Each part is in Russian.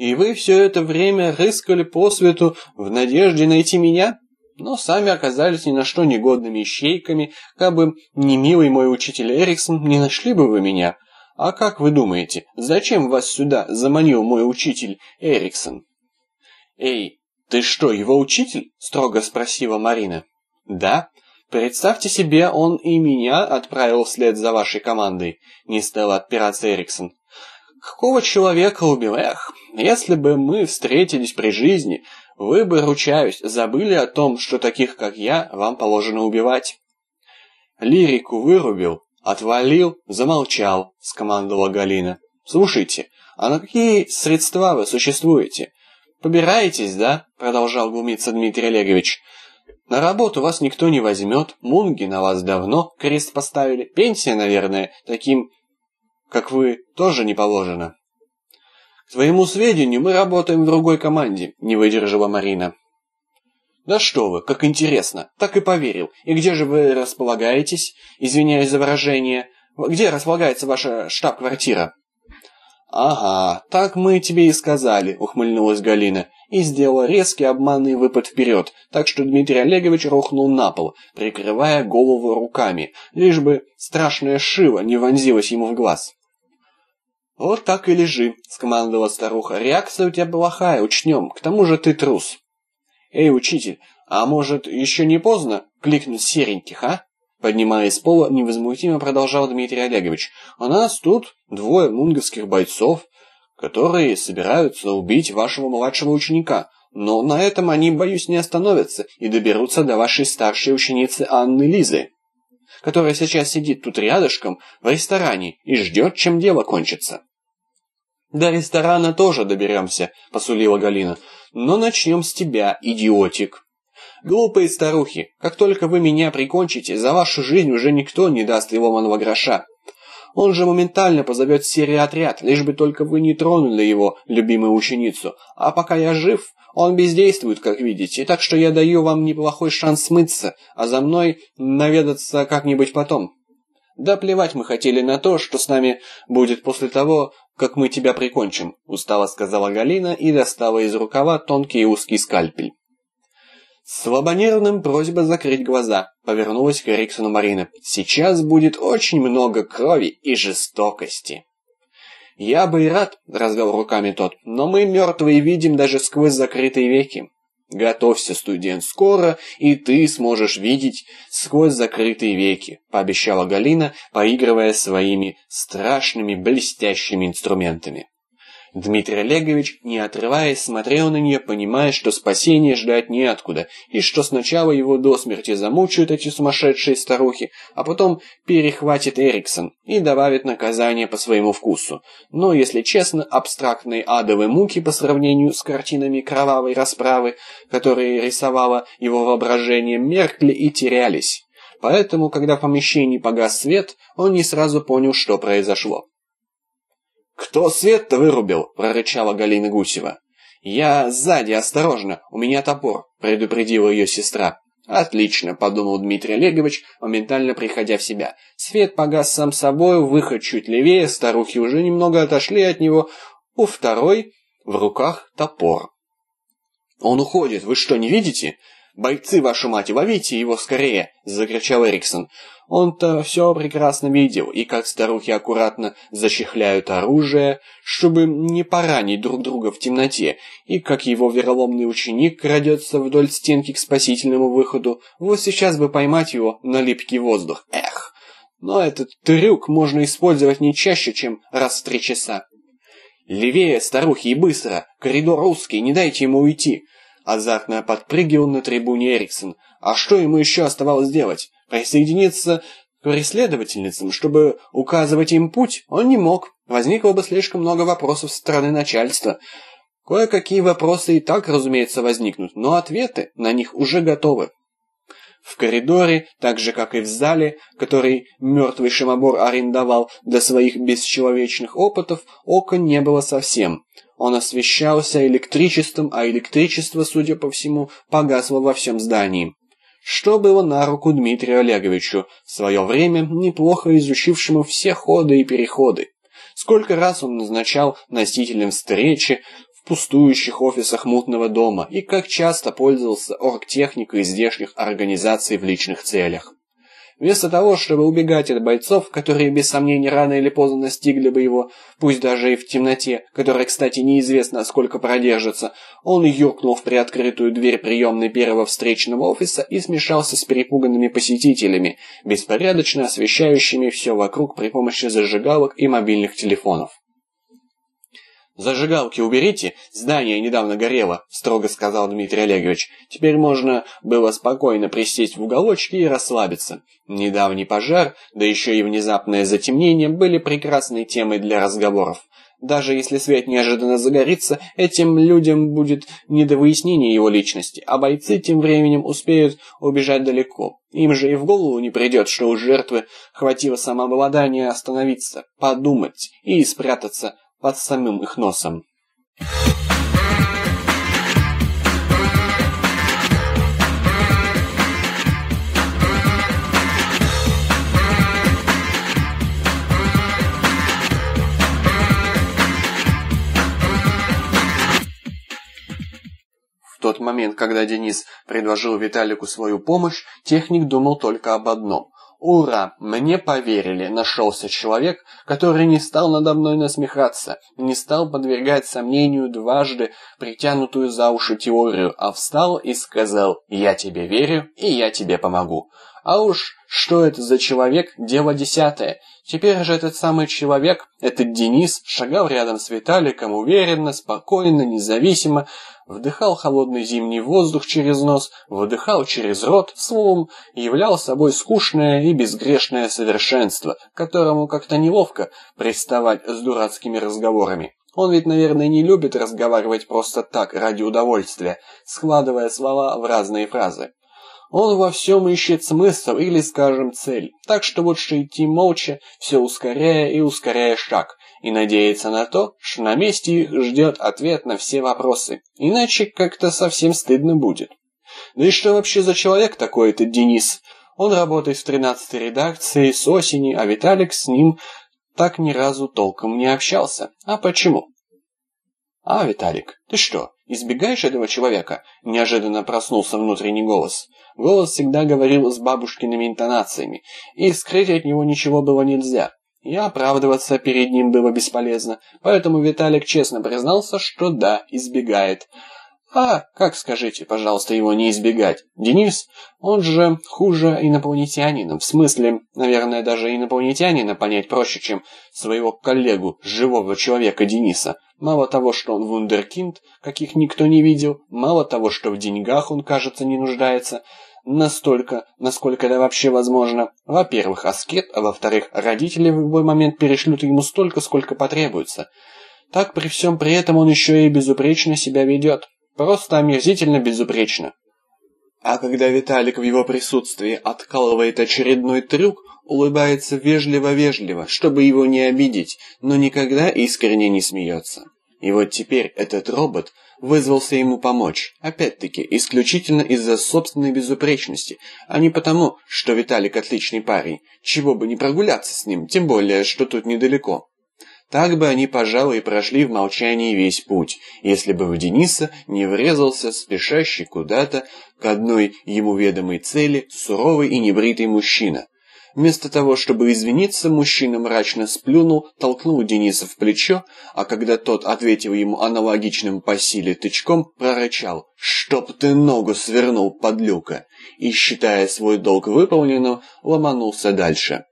И вы все это время рыскали по свету в надежде найти меня? Но сами оказались ни на что негодными ищейками, как бы не милый мой учитель Эриксон, не нашли бы вы меня. А как вы думаете, зачем вас сюда заманил мой учитель Эриксон? Эй, ты что, его учитель? строго спросила Марина. Да. Представьте себе, он и меня отправил вслед за вашей командой, не стал отпираться Эриксон. Какого человека убил? Эх, если бы мы встретились при жизни, вы бы, ручаюсь, забыли о том, что таких, как я, вам положено убивать. Лирику вырубил, отвалил, замолчал, скомандовала Галина. Слушайте, а на какие средства вы существуете? Побираетесь, да? Продолжал глумиться Дмитрий Олегович. На работу вас никто не возьмет, мунги на вас давно крест поставили, пенсия, наверное, таким как вы, тоже не положено. Твоему сведению, мы работаем в другой команде, не выдержала Марина. Да что вы, как интересно, так и поверил. И где же вы располагаетесь? Извиняюсь за выражение. Где располагается ваша штаб-квартира? Ага, так мы тебе и сказали, ухмыльнулась Галина и сделала резкий обманный выпад вперед, так что Дмитрий Олегович рухнул на пол, прикрывая голову руками, лишь бы страшная шива не вонзилась ему в глаз. «Вот так и лежи», — скомандовала старуха. «Реакция у тебя плохая, учнем. К тому же ты трус». «Эй, учитель, а может, еще не поздно кликнуть сереньких, а?» Поднимаясь с пола, невозмутимо продолжал Дмитрий Олегович. «У нас тут двое мунговских бойцов, которые собираются убить вашего младшего ученика. Но на этом они, боюсь, не остановятся и доберутся до вашей старшей ученицы Анны Лизы, которая сейчас сидит тут рядышком в ресторане и ждет, чем дело кончится». «До ресторана тоже доберемся», — посулила Галина. «Но начнем с тебя, идиотик». «Глупые старухи, как только вы меня прикончите, за вашу жизнь уже никто не даст ломаного гроша. Он же моментально позовет серый отряд, лишь бы только вы не тронули его, любимую ученицу. А пока я жив, он бездействует, как видите, так что я даю вам неплохой шанс смыться, а за мной наведаться как-нибудь потом». Да плевать мы хотели на то, что с нами будет после того, как мы тебя прикончим», — устало сказала Галина и достала из рукава тонкий и узкий скальпель. Слабонервным просьба закрыть глаза, повернулась к Эриксону Марина. «Сейчас будет очень много крови и жестокости». «Я бы и рад», — развел руками тот, — «но мы мертвые видим даже сквозь закрытые веки». «Готовься, студент, скоро и ты сможешь видеть сквозь закрытые веки», — пообещала Галина, поигрывая своими страшными блестящими инструментами. Дмитрий Олегович, не отрываясь, смотрел на нее, понимая, что спасения ждать неоткуда, и что сначала его до смерти замучают эти сумасшедшие старухи, а потом перехватит Эриксон и добавит наказание по своему вкусу. Но, если честно, абстрактные адовые муки по сравнению с картинами кровавой расправы, которые рисовало его воображение, меркли и терялись. Поэтому, когда в помещении погас свет, он не сразу понял, что произошло. «Кто свет-то вырубил?» – прорычала Галина Гусева. «Я сзади, осторожно, у меня топор», – предупредила ее сестра. «Отлично», – подумал Дмитрий Олегович, моментально приходя в себя. Свет погас сам собой, выход чуть левее, старухи уже немного отошли от него. У второй в руках топор. «Он уходит, вы что, не видите?» «Бойцы, вашу мать, ловите его скорее!» – закричал Эриксон. Он-то все прекрасно видел, и как старухи аккуратно зачехляют оружие, чтобы не поранить друг друга в темноте, и как его вероломный ученик крадется вдоль стенки к спасительному выходу. Вот сейчас бы поймать его на липкий воздух. Эх! Но этот трюк можно использовать не чаще, чем раз в три часа. «Левее, старухи, и быстро! Коридор узкий, не дайте ему уйти!» Азартно подпрыгивал на трибуне Эриксон. А что ему еще оставалось делать? Присоединиться к преследовательницам, чтобы указывать им путь, он не мог. Возникло бы слишком много вопросов со стороны начальства. Кое-какие вопросы и так, разумеется, возникнут, но ответы на них уже готовы. В коридоре, так же как и в зале, который мертвый Шимобор арендовал для своих бесчеловечных опытов, окон не было совсем. Он освещался электричеством, а электричество, судя по всему, погасло во всем здании. Что было на руку Дмитрию Олеговичу, в свое время неплохо изучившему все ходы и переходы. Сколько раз он назначал носителям встречи в пустующих офисах мутного дома и как часто пользовался оргтехникой здешних организаций в личных целях. Вместо того, чтобы убегать от бойцов, которые без сомнения рано или поздно настигли бы его, пусть даже и в темноте, которая, кстати, неизвестно сколько продержится, он юркнул в приоткрытую дверь приемной первого встречного офиса и смешался с перепуганными посетителями, беспорядочно освещающими все вокруг при помощи зажигалок и мобильных телефонов. «Зажигалки уберите, здание недавно горело», — строго сказал Дмитрий Олегович. Теперь можно было спокойно присесть в уголочке и расслабиться. Недавний пожар, да еще и внезапное затемнение были прекрасной темой для разговоров. Даже если свет неожиданно загорится, этим людям будет не до выяснения его личности, а бойцы тем временем успеют убежать далеко. Им же и в голову не придет, что у жертвы хватило самообладания остановиться, подумать и спрятаться под самым их носом. В тот момент, когда Денис предложил Виталику свою помощь, техник думал только об одном Ура! Мне поверили. Нашелся человек, который не стал надо мной насмехаться, не стал подвергать сомнению дважды притянутую за уши теорию, а встал и сказал «Я тебе верю, и я тебе помогу». А уж что это за человек, дело десятое. Теперь же этот самый человек, этот Денис, шагал рядом с Виталиком уверенно, спокойно, независимо, вдыхал холодный зимний воздух через нос, выдыхал через рот, словом, являл собой скучное и безгрешное совершенство, которому как-то неловко приставать с дурацкими разговорами. Он ведь, наверное, не любит разговаривать просто так, ради удовольствия, складывая слова в разные фразы. Он во всем ищет смысл или, скажем, цель. Так что лучше идти молча, все ускоряя и ускоряя шаг, и надеяться на то, что на месте их ждет ответ на все вопросы. Иначе как-то совсем стыдно будет. Да и что вообще за человек такой этот Денис? Он работает в 13-й редакции с осени, а Виталик с ним так ни разу толком не общался. А почему? «А, Виталик, ты что, избегаешь этого человека?» Неожиданно проснулся внутренний голос. Голос всегда говорил с бабушкиными интонациями, и скрыть от него ничего было нельзя. И оправдываться перед ним было бесполезно, поэтому Виталик честно признался, что да, избегает. А как, скажите, пожалуйста, его не избегать? Денис, он же хуже инопланетянина. В смысле, наверное, даже инопланетянина понять проще, чем своего коллегу, живого человека Дениса. Мало того, что он вундеркинд, каких никто не видел, мало того, что в деньгах он, кажется, не нуждается, настолько, насколько это вообще возможно. Во-первых, аскет, а во-вторых, родители в любой момент перешлют ему столько, сколько потребуется. Так при всем при этом он еще и безупречно себя ведет. Просто омерзительно безупречно. А когда Виталик в его присутствии откалывает очередной трюк, улыбается вежливо-вежливо, чтобы его не обидеть, но никогда искренне не смеется. И вот теперь этот робот вызвался ему помочь, опять-таки, исключительно из-за собственной безупречности, а не потому, что Виталик отличный парень, чего бы не прогуляться с ним, тем более, что тут недалеко. Так бы они, пожалуй, и прошли в молчании весь путь, если бы в Дениса не врезался спешащий куда-то к одной ему ведомой цели суровый и небритый мужчина. Вместо того, чтобы извиниться, мужчина мрачно сплюнул, толкнул Дениса в плечо, а когда тот ответил ему аналогичным по силе тычком, прорычал «Чтоб ты ногу свернул, подлюка!» и, считая свой долг выполненным, ломанулся дальше.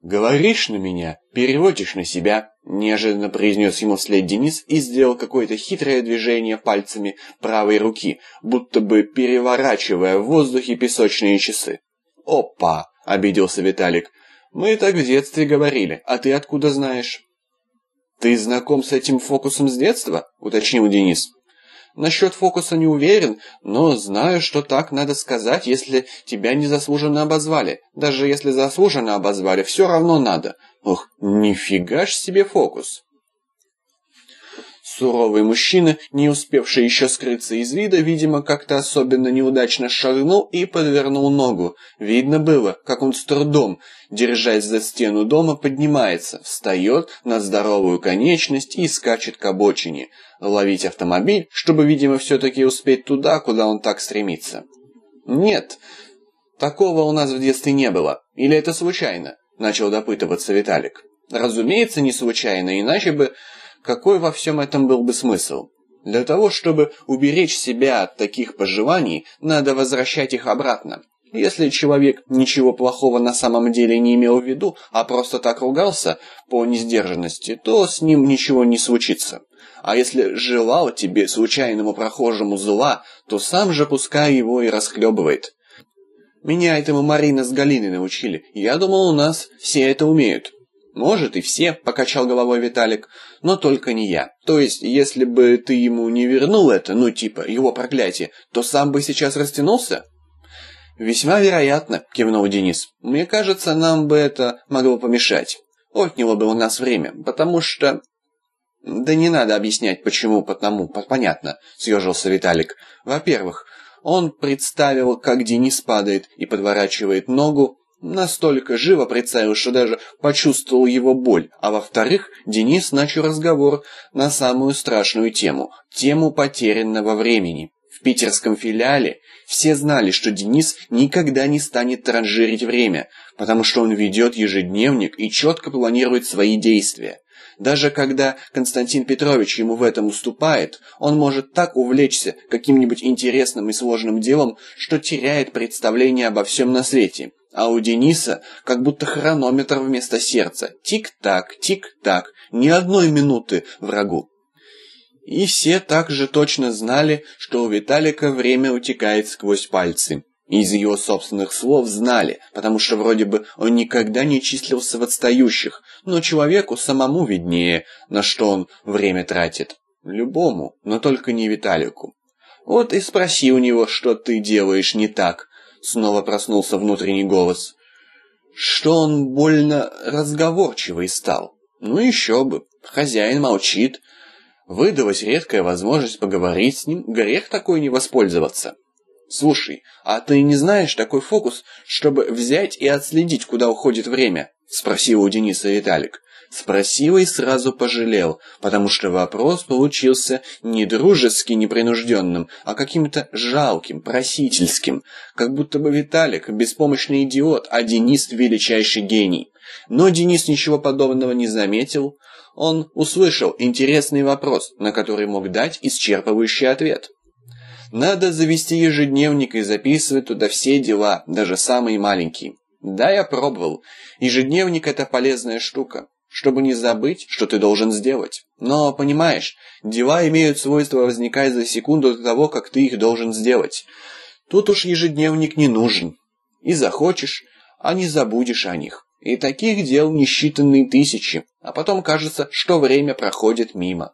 «Говоришь на меня, переводишь на себя», — неожиданно произнес ему вслед Денис и сделал какое-то хитрое движение пальцами правой руки, будто бы переворачивая в воздухе песочные часы. «Опа!» — обиделся Виталик. «Мы так в детстве говорили, а ты откуда знаешь?» «Ты знаком с этим фокусом с детства?» — уточнил Денис. Насчет фокуса не уверен, но знаю, что так надо сказать, если тебя незаслуженно обозвали. Даже если заслуженно обозвали, все равно надо. Ох, нифига ж себе фокус. Суровый мужчина, не успевший еще скрыться из вида, видимо, как-то особенно неудачно шагнул и подвернул ногу. Видно было, как он с трудом, держась за стену дома, поднимается, встает на здоровую конечность и скачет к обочине. Ловить автомобиль, чтобы, видимо, все-таки успеть туда, куда он так стремится. Нет, такого у нас в детстве не было. Или это случайно? Начал допытываться Виталик. Разумеется, не случайно, иначе бы какой во всем этом был бы смысл? Для того, чтобы уберечь себя от таких пожеланий, надо возвращать их обратно. Если человек ничего плохого на самом деле не имел в виду, а просто так ругался по несдержанности, то с ним ничего не случится. А если желал тебе случайному прохожему зла, то сам же пускай его и расхлебывает. Меня этому Марина с Галиной научили. Я думал, у нас все это умеют. «Может, и все», — покачал головой Виталик, — «но только не я. То есть, если бы ты ему не вернул это, ну типа, его проклятие, то сам бы сейчас растянулся?» «Весьма вероятно», — кивнул Денис. «Мне кажется, нам бы это могло помешать. Отняло бы у нас время, потому что...» «Да не надо объяснять, почему, потому, понятно», — съежился Виталик. «Во-первых, он представил, как Денис падает и подворачивает ногу, Настолько живо представил, что даже почувствовал его боль. А во-вторых, Денис начал разговор на самую страшную тему – тему потерянного времени. В питерском филиале все знали, что Денис никогда не станет транжирить время, потому что он ведет ежедневник и четко планирует свои действия. Даже когда Константин Петрович ему в этом уступает, он может так увлечься каким-нибудь интересным и сложным делом, что теряет представление обо всем на свете. А у Дениса как будто хронометр вместо сердца. Тик-так, тик-так, ни одной минуты врагу. И все также точно знали, что у Виталика время утекает сквозь пальцы. Из его собственных слов знали, потому что вроде бы он никогда не числился в отстающих, но человеку самому виднее, на что он время тратит. Любому, но только не Виталику. Вот и спроси у него, что ты делаешь не так, Снова проснулся внутренний голос. Что он больно разговорчивый стал. Ну еще бы, хозяин молчит. Выдалась редкая возможность поговорить с ним, грех такой не воспользоваться. «Слушай, а ты не знаешь такой фокус, чтобы взять и отследить, куда уходит время?» — спросил у Дениса Виталик. Спросил и сразу пожалел, потому что вопрос получился не дружески непринужденным, а каким-то жалким, просительским, как будто бы Виталик – беспомощный идиот, а Денис – величайший гений. Но Денис ничего подобного не заметил. Он услышал интересный вопрос, на который мог дать исчерпывающий ответ. Надо завести ежедневник и записывать туда все дела, даже самые маленькие. Да, я пробовал. Ежедневник – это полезная штука чтобы не забыть, что ты должен сделать. Но, понимаешь, дела имеют свойство возникать за секунду до того, как ты их должен сделать. Тут уж ежедневник не нужен. И захочешь, а не забудешь о них. И таких дел несчитанные тысячи, а потом кажется, что время проходит мимо.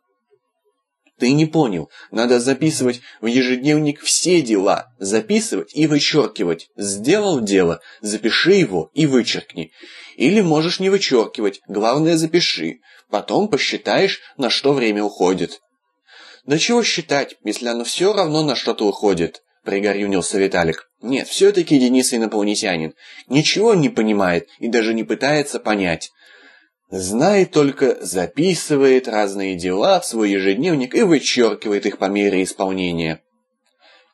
Ты не понял, надо записывать в ежедневник все дела, записывать и вычеркивать. Сделал дело, запиши его и вычеркни. Или можешь не вычеркивать, главное запиши. Потом посчитаешь, на что время уходит. Да чего считать, если оно все равно на что-то уходит? Пригорюнился Виталик. Нет, все-таки Денис инопланетянин. Ничего не понимает и даже не пытается понять. Знает только, записывает разные дела в свой ежедневник и вычеркивает их по мере исполнения.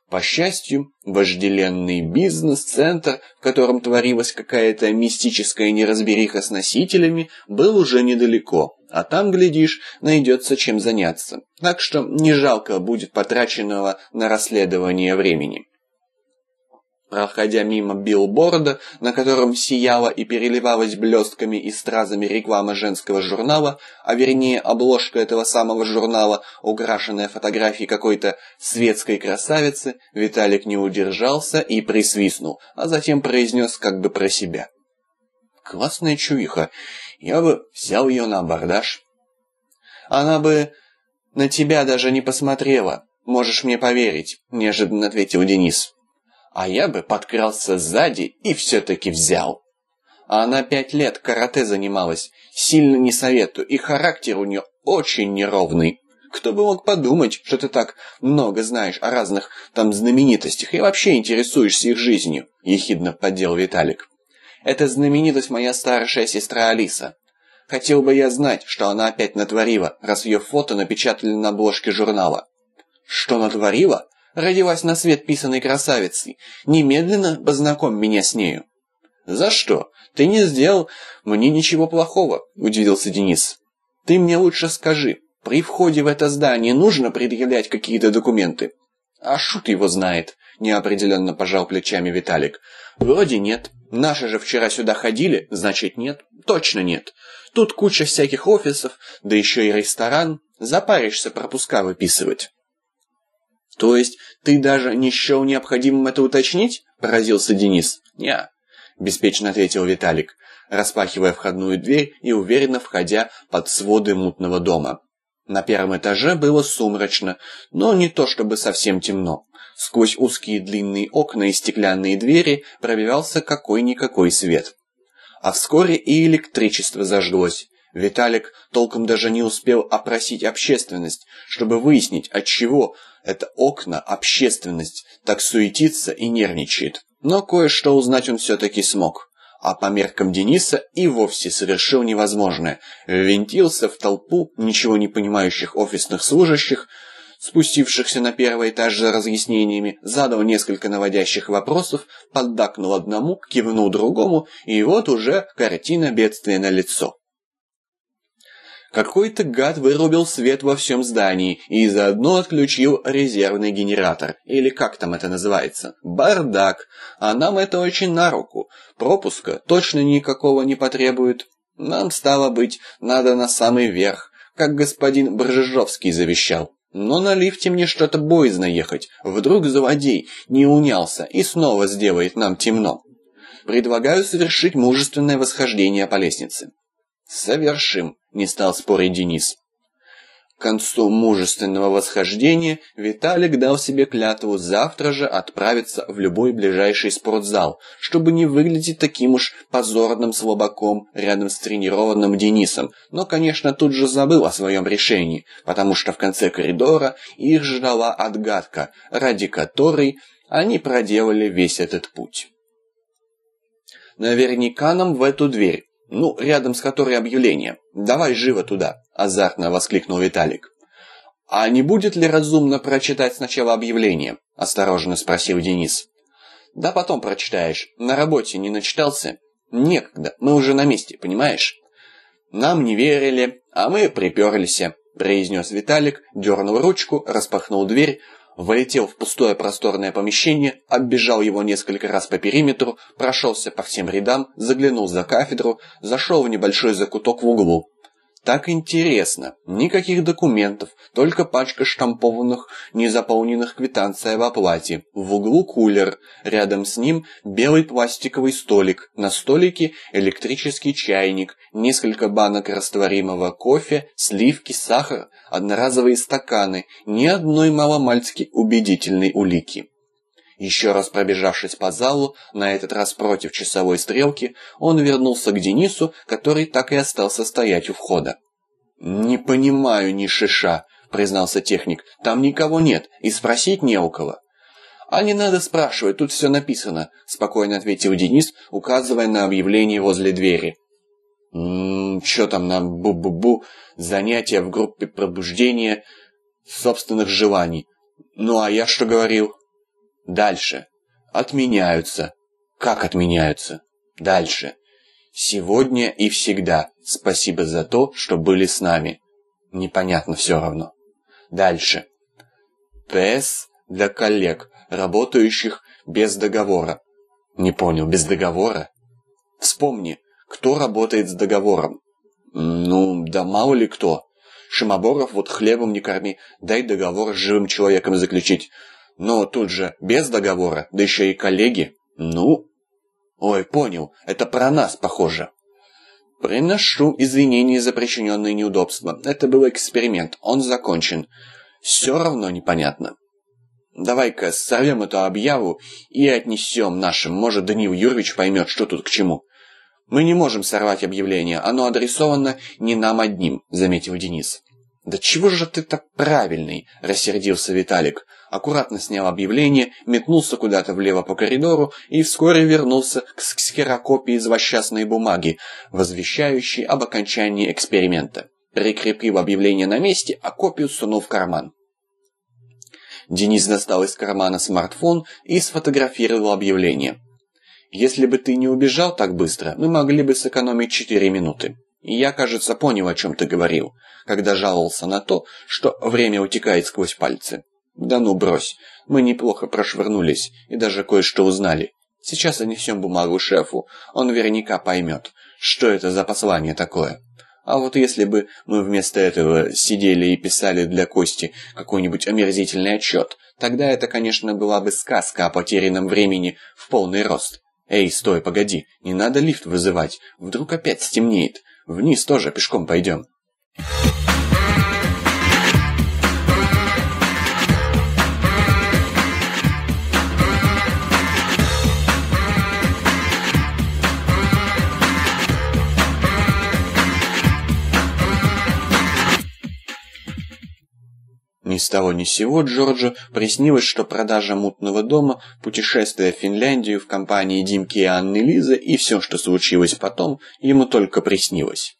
По счастью, вожделенный бизнес-центр, в котором творилась какая-то мистическая неразбериха с носителями, был уже недалеко, а там, глядишь, найдется чем заняться. Так что не жалко будет потраченного на расследование времени. Проходя мимо билборда, на котором сияла и переливалась блестками и стразами реклама женского журнала, а вернее обложка этого самого журнала, украшенная фотографией какой-то светской красавицы, Виталик не удержался и присвистнул, а затем произнес как бы про себя. «Классная чуиха, я бы взял ее на абордаж». «Она бы на тебя даже не посмотрела, можешь мне поверить», — неожиданно ответил Денис а я бы подкрался сзади и все-таки взял. А она пять лет карате занималась, сильно не советую, и характер у нее очень неровный. Кто бы мог подумать, что ты так много знаешь о разных там знаменитостях и вообще интересуешься их жизнью, ехидно поддел Виталик. Это знаменитость моя старшая сестра Алиса. Хотел бы я знать, что она опять натворила, раз ее фото напечатали на обложке журнала. Что натворила? Родилась на свет писаной красавицей. Немедленно познакомь меня с нею. За что? Ты не сделал мне ничего плохого, удивился Денис. Ты мне лучше скажи, при входе в это здание нужно предъявлять какие-то документы? А шут его знает, неопределенно пожал плечами Виталик. Вроде нет. Наши же вчера сюда ходили, значит нет. Точно нет. Тут куча всяких офисов, да еще и ресторан. Запаришься пропуска выписывать. То есть ты даже не счел необходимым это уточнить? Поразился Денис. Не, беспечно ответил Виталик, распахивая входную дверь и уверенно входя под своды мутного дома. На первом этаже было сумрачно, но не то чтобы совсем темно. Сквозь узкие длинные окна и стеклянные двери пробивался какой-никакой свет. А вскоре и электричество зажглось. Виталик толком даже не успел опросить общественность, чтобы выяснить, от чего это окна, общественность, так суетится и нервничает. Но кое-что узнать он все-таки смог. А по меркам Дениса и вовсе совершил невозможное. Ввинтился в толпу ничего не понимающих офисных служащих, спустившихся на первый этаж за разъяснениями, задал несколько наводящих вопросов, поддакнул одному, кивнул другому, и вот уже картина бедствия на лицо. Какой-то гад вырубил свет во всем здании и заодно отключил резервный генератор, или как там это называется. Бардак. А нам это очень на руку. Пропуска точно никакого не потребует. Нам, стало быть, надо на самый верх, как господин Бржижовский завещал. Но на лифте мне что-то боязно ехать. Вдруг злодей не унялся и снова сделает нам темно. Предлагаю совершить мужественное восхождение по лестнице. Совершим не стал спорить Денис. К концу мужественного восхождения Виталик дал себе клятву завтра же отправиться в любой ближайший спортзал, чтобы не выглядеть таким уж позорным слабаком рядом с тренированным Денисом, но, конечно, тут же забыл о своем решении, потому что в конце коридора их ждала отгадка, ради которой они проделали весь этот путь. Наверняка нам в эту дверь, ну, рядом с которой объявление. Давай живо туда, азартно воскликнул Виталик. А не будет ли разумно прочитать сначала объявление? осторожно спросил Денис. Да потом прочитаешь. На работе не начитался? Некогда, мы уже на месте, понимаешь? Нам не верили, а мы приперлись, произнес Виталик, дернул ручку, распахнул дверь, Влетел в пустое просторное помещение, оббежал его несколько раз по периметру, прошелся по всем рядам, заглянул за кафедру, зашел в небольшой закуток в углу. Так интересно. Никаких документов, только пачка штампованных, незаполненных квитанций об оплате. В углу кулер, рядом с ним белый пластиковый столик, на столике электрический чайник, несколько банок растворимого кофе, сливки, сахар, одноразовые стаканы, ни одной маломальски убедительной улики. Еще раз пробежавшись по залу, на этот раз против часовой стрелки, он вернулся к Денису, который так и остался стоять у входа. «Не понимаю ни шиша», — признался техник. «Там никого нет, и спросить не у кого». «А не надо спрашивать, тут все написано», — спокойно ответил Денис, указывая на объявление возле двери. «Ммм, что там на бу-бу-бу, занятия в группе пробуждения собственных желаний. Ну а я что говорил?» Дальше. Отменяются. Как отменяются? Дальше. Сегодня и всегда. Спасибо за то, что были с нами. Непонятно все равно. Дальше. ПС для коллег, работающих без договора. Не понял, без договора? Вспомни, кто работает с договором? Ну, да мало ли кто. Шимоборов вот хлебом не корми, дай договор с живым человеком заключить. Но тут же без договора, да еще и коллеги. Ну? Ой, понял, это про нас похоже. Приношу извинения за причиненные неудобства. Это был эксперимент, он закончен. Все равно непонятно. Давай-ка сорвем эту объяву и отнесем нашим. Может, Даниил Юрьевич поймет, что тут к чему. Мы не можем сорвать объявление, оно адресовано не нам одним, заметил Денис. «Да чего же ты так правильный?» – рассердился Виталик. Аккуратно снял объявление, метнулся куда-то влево по коридору и вскоре вернулся к сксерокопии злосчастной бумаги, возвещающей об окончании эксперимента. Прикрепив объявление на месте, а копию сунул в карман. Денис достал из кармана смартфон и сфотографировал объявление. «Если бы ты не убежал так быстро, мы могли бы сэкономить четыре минуты. И я, кажется, понял, о чем ты говорил, когда жаловался на то, что время утекает сквозь пальцы. Да ну брось, мы неплохо прошвырнулись и даже кое-что узнали. Сейчас занесем бумагу шефу, он наверняка поймет, что это за послание такое». А вот если бы мы вместо этого сидели и писали для Кости какой-нибудь омерзительный отчет, тогда это, конечно, была бы сказка о потерянном времени в полный рост. Эй, стой, погоди, не надо лифт вызывать, вдруг опять стемнеет. Вниз тоже пешком пойдем. Ни с того ни с сего Джорджу приснилось, что продажа мутного дома, путешествие в Финляндию в компании Димки и Анны Лизы и все, что случилось потом, ему только приснилось.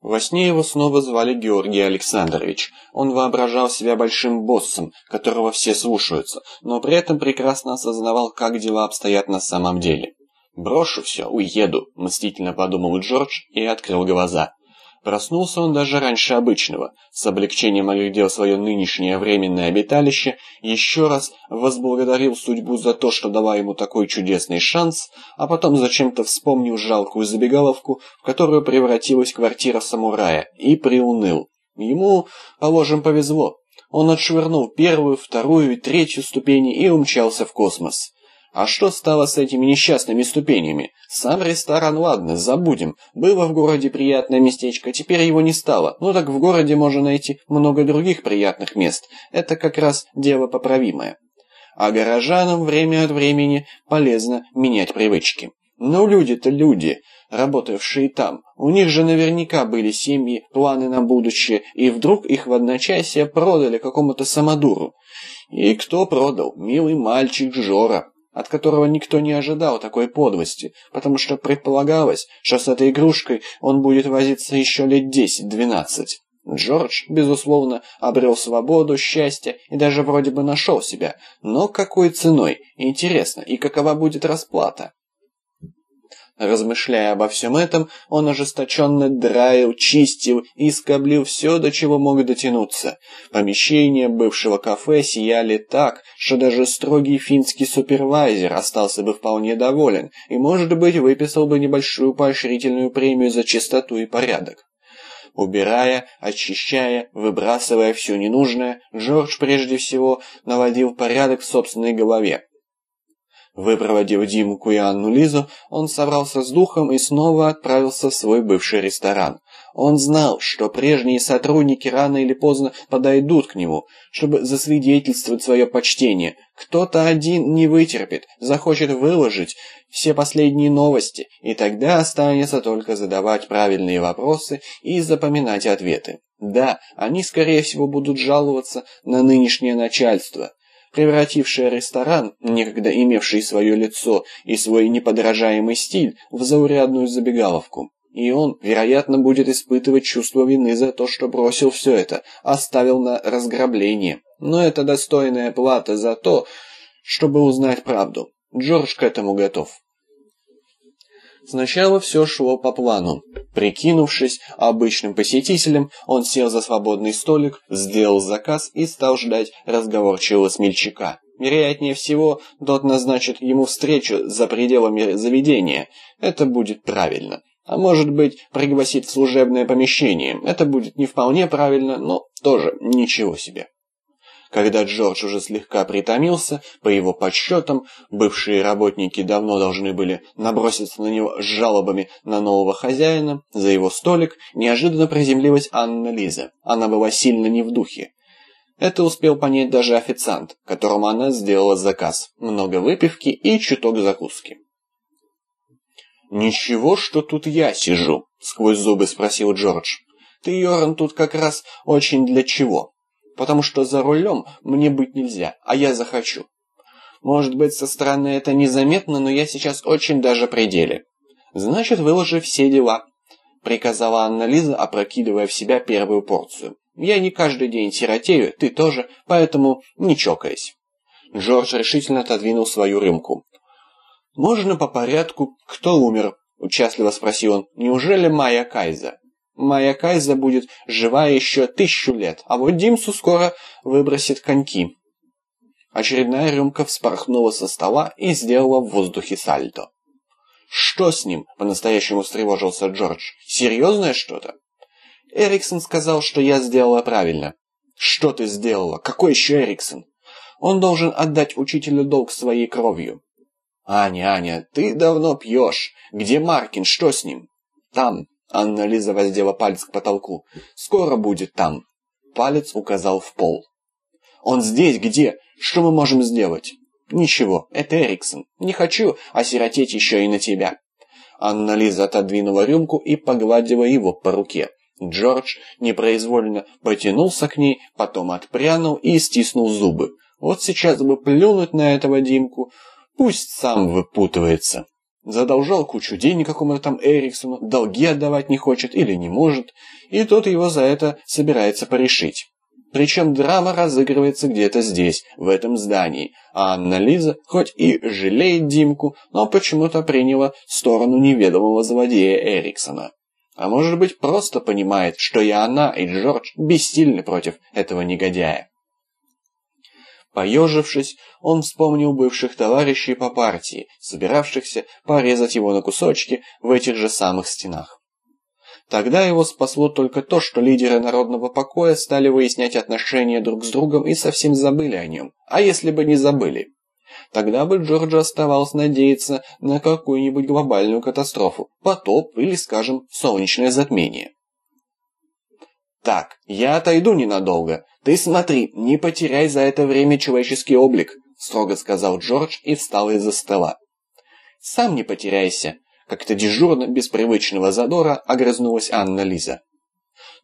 Во сне его снова звали Георгий Александрович. Он воображал себя большим боссом, которого все слушаются, но при этом прекрасно осознавал, как дела обстоят на самом деле. «Брошу все, уеду», – мстительно подумал Джордж и открыл глаза. Проснулся он даже раньше обычного, с облегчением оглядел свое нынешнее временное обиталище, еще раз возблагодарил судьбу за то, что дала ему такой чудесный шанс, а потом зачем-то вспомнил жалкую забегаловку, в которую превратилась квартира самурая, и приуныл. Ему, положим, повезло. Он отшвырнул первую, вторую и третью ступени и умчался в космос. А что стало с этими несчастными ступенями? Сам ресторан, ладно, забудем. Было в городе приятное местечко, теперь его не стало. Ну так в городе можно найти много других приятных мест. Это как раз дело поправимое. А горожанам время от времени полезно менять привычки. Ну люди-то люди, работавшие там. У них же наверняка были семьи, планы на будущее, и вдруг их в одночасье продали какому-то самодуру. И кто продал? Милый мальчик Жора от которого никто не ожидал такой подлости, потому что предполагалось, что с этой игрушкой он будет возиться еще лет десять-двенадцать. Джордж, безусловно, обрел свободу, счастье и даже вроде бы нашел себя, но какой ценой? Интересно, и какова будет расплата? Размышляя обо всем этом, он ожесточенно драил, чистил и скоблил все, до чего мог дотянуться. Помещения бывшего кафе сияли так, что даже строгий финский супервайзер остался бы вполне доволен и, может быть, выписал бы небольшую поощрительную премию за чистоту и порядок. Убирая, очищая, выбрасывая все ненужное, Джордж прежде всего наводил порядок в собственной голове. Выпроводив Димку и Анну Лизу, он собрался с духом и снова отправился в свой бывший ресторан. Он знал, что прежние сотрудники рано или поздно подойдут к нему, чтобы засвидетельствовать свое почтение. Кто-то один не вытерпит, захочет выложить все последние новости, и тогда останется только задавать правильные вопросы и запоминать ответы. Да, они, скорее всего, будут жаловаться на нынешнее начальство, превратившая ресторан, некогда имевший свое лицо и свой неподражаемый стиль, в заурядную забегаловку. И он, вероятно, будет испытывать чувство вины за то, что бросил все это, оставил на разграбление. Но это достойная плата за то, чтобы узнать правду. Джордж к этому готов. Сначала все шло по плану. Прикинувшись обычным посетителем, он сел за свободный столик, сделал заказ и стал ждать разговорчивого смельчака. Вероятнее всего, тот назначит ему встречу за пределами заведения. Это будет правильно. А может быть, пригласит в служебное помещение. Это будет не вполне правильно, но тоже ничего себе. Когда Джордж уже слегка притомился, по его подсчетам, бывшие работники давно должны были наброситься на него с жалобами на нового хозяина, за его столик неожиданно приземлилась Анна Лиза. Она была сильно не в духе. Это успел понять даже официант, которому она сделала заказ. Много выпивки и чуток закуски. «Ничего, что тут я сижу?» — сквозь зубы спросил Джордж. Ты, Йоран, тут как раз очень для чего. Потому что за рулем мне быть нельзя, а я захочу. Может быть, со стороны это незаметно, но я сейчас очень даже при деле. Значит, выложи все дела, приказала Анна Лиза, опрокидывая в себя первую порцию. Я не каждый день сиротею, ты тоже, поэтому не чокаясь. Джордж решительно отодвинул свою рюмку. «Можно по порядку? Кто умер?» – участливо спросил он. «Неужели Майя Кайза?» «Майя Кайза будет жива еще тысячу лет, а вот Димсу скоро выбросит коньки». Очередная рюмка вспорхнула со стола и сделала в воздухе сальто. «Что с ним?» – по-настоящему встревожился Джордж. «Серьезное что-то?» Эриксон сказал, что я сделала правильно. «Что ты сделала? Какой еще Эриксон?» «Он должен отдать учителю долг своей кровью». «Аня, Аня, ты давно пьешь. Где Маркин? Что с ним?» «Там». Анна Лиза воздела палец к потолку. «Скоро будет там». Палец указал в пол. «Он здесь? Где? Что мы можем сделать?» «Ничего, это Эриксон. Не хочу осиротеть еще и на тебя». Анна-Лиза отодвинула рюмку и погладила его по руке. Джордж непроизвольно потянулся к ней, потом отпрянул и стиснул зубы. Вот сейчас бы плюнуть на этого Димку, пусть сам выпутывается. Задолжал кучу денег какому-то там Эриксону, долги отдавать не хочет или не может, и тот его за это собирается порешить. Причем драма разыгрывается где-то здесь, в этом здании, а Анна-Лиза хоть и жалеет Димку, но почему-то приняла сторону неведомого злодея Эриксона. А может быть, просто понимает, что и она, и Джордж бессильны против этого негодяя. Поежившись, он вспомнил бывших товарищей по партии, собиравшихся порезать его на кусочки в этих же самых стенах. Тогда его спасло только то, что лидеры народного покоя стали выяснять отношения друг с другом и совсем забыли о нем. А если бы не забыли? Тогда бы Джорджу оставалось надеяться на какую-нибудь глобальную катастрофу, потоп или, скажем, солнечное затмение. «Так, я отойду ненадолго. Ты смотри, не потеряй за это время человеческий облик», строго сказал Джордж и встал из-за стола. «Сам не потеряйся. Как-то дежурно, без привычного задора, огрызнулась Анна-Лиза.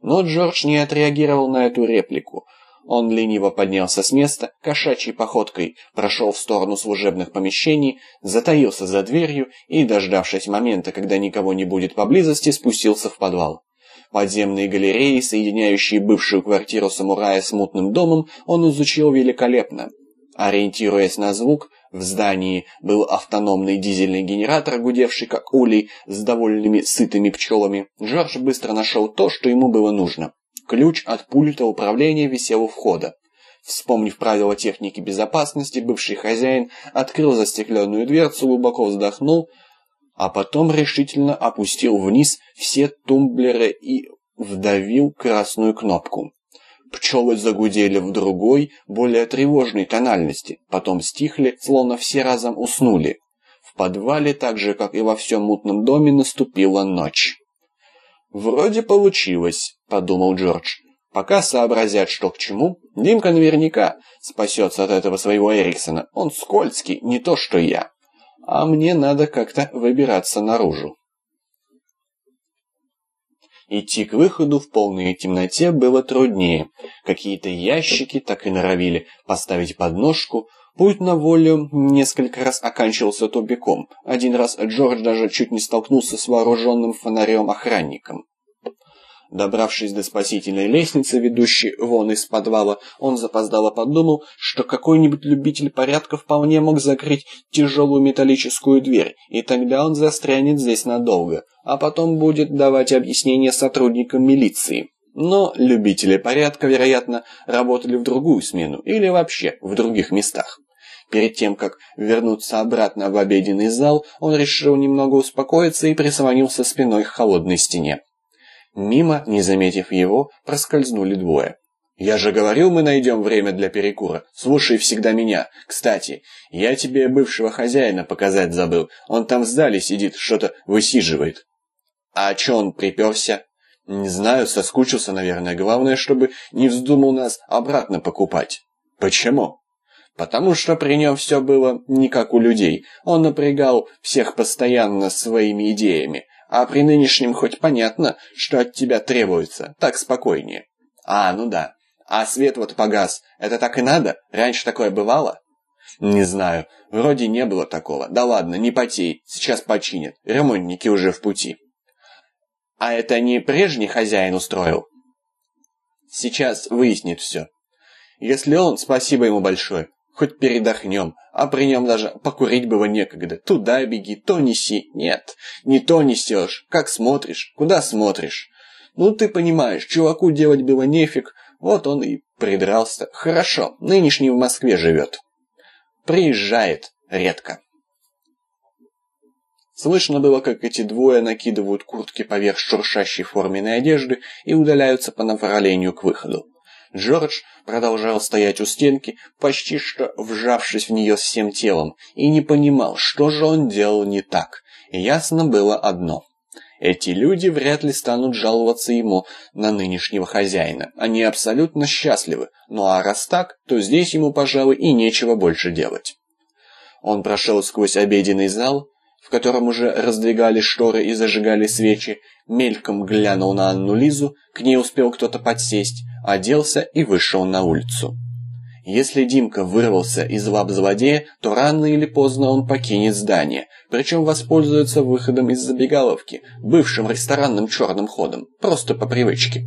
Но Джордж не отреагировал на эту реплику. Он лениво поднялся с места, кошачьей походкой прошел в сторону служебных помещений, затаился за дверью и, дождавшись момента, когда никого не будет поблизости, спустился в подвал. Подземные галереи, соединяющие бывшую квартиру самурая с мутным домом, он изучил великолепно. Ориентируясь на звук, в здании был автономный дизельный генератор, гудевший как улей, с довольными сытыми пчелами. Джордж быстро нашел то, что ему было нужно. Ключ от пульта управления висел у входа. Вспомнив правила техники безопасности, бывший хозяин открыл застекленную дверцу, глубоко вздохнул, а потом решительно опустил вниз все тумблеры и вдавил красную кнопку. Пчелы загудели в другой, более тревожной тональности, потом стихли, словно все разом уснули. В подвале, так же, как и во всем мутном доме, наступила ночь. «Вроде получилось», — подумал Джордж. «Пока сообразят, что к чему, Димка наверняка спасется от этого своего Эриксона. Он скользкий, не то что я. А мне надо как-то выбираться наружу». Идти к выходу в полной темноте было труднее. Какие-то ящики так и норовили поставить подножку. Путь на волю несколько раз оканчивался тупиком. Один раз Джордж даже чуть не столкнулся с вооруженным фонарем охранником. Добравшись до спасительной лестницы, ведущей вон из подвала, он запоздало подумал, что какой-нибудь любитель порядка вполне мог закрыть тяжелую металлическую дверь, и тогда он застрянет здесь надолго, а потом будет давать объяснения сотрудникам милиции. Но любители порядка, вероятно, работали в другую смену или вообще в других местах. Перед тем, как вернуться обратно в обеденный зал, он решил немного успокоиться и прислонился спиной к холодной стене. Мимо, не заметив его, проскользнули двое. «Я же говорил, мы найдем время для перекура. Слушай всегда меня. Кстати, я тебе бывшего хозяина показать забыл. Он там в зале сидит, что-то высиживает». «А чё он приперся?» «Не знаю, соскучился, наверное. Главное, чтобы не вздумал нас обратно покупать». «Почему?» Потому что при нем все было не как у людей. Он напрягал всех постоянно своими идеями. А при нынешнем хоть понятно, что от тебя требуется, так спокойнее. А, ну да. А свет вот погас. Это так и надо? Раньше такое бывало? Не знаю. Вроде не было такого. Да ладно, не потей. Сейчас починят. Ремонтники уже в пути. А это не прежний хозяин устроил? Сейчас выяснит все. Если он, спасибо ему большое. Хоть передохнем, а при нем даже покурить было некогда. Туда беги, то неси. Нет, не то несешь. Как смотришь? Куда смотришь? Ну, ты понимаешь, чуваку делать было нефиг, вот он и придрался. Хорошо, нынешний в Москве живет. Приезжает редко. Слышно было, как эти двое накидывают куртки поверх шуршащей форменной одежды и удаляются по направлению к выходу. Джордж продолжал стоять у стенки, почти что вжавшись в нее всем телом, и не понимал, что же он делал не так. И ясно было одно. Эти люди вряд ли станут жаловаться ему на нынешнего хозяина. Они абсолютно счастливы, ну а раз так, то здесь ему, пожалуй, и нечего больше делать. Он прошел сквозь обеденный зал, в котором уже раздвигали шторы и зажигали свечи, мельком глянул на Анну Лизу, к ней успел кто-то подсесть, оделся и вышел на улицу. Если Димка вырвался из лап злодея, то рано или поздно он покинет здание, причем воспользуется выходом из забегаловки, бывшим ресторанным черным ходом, просто по привычке.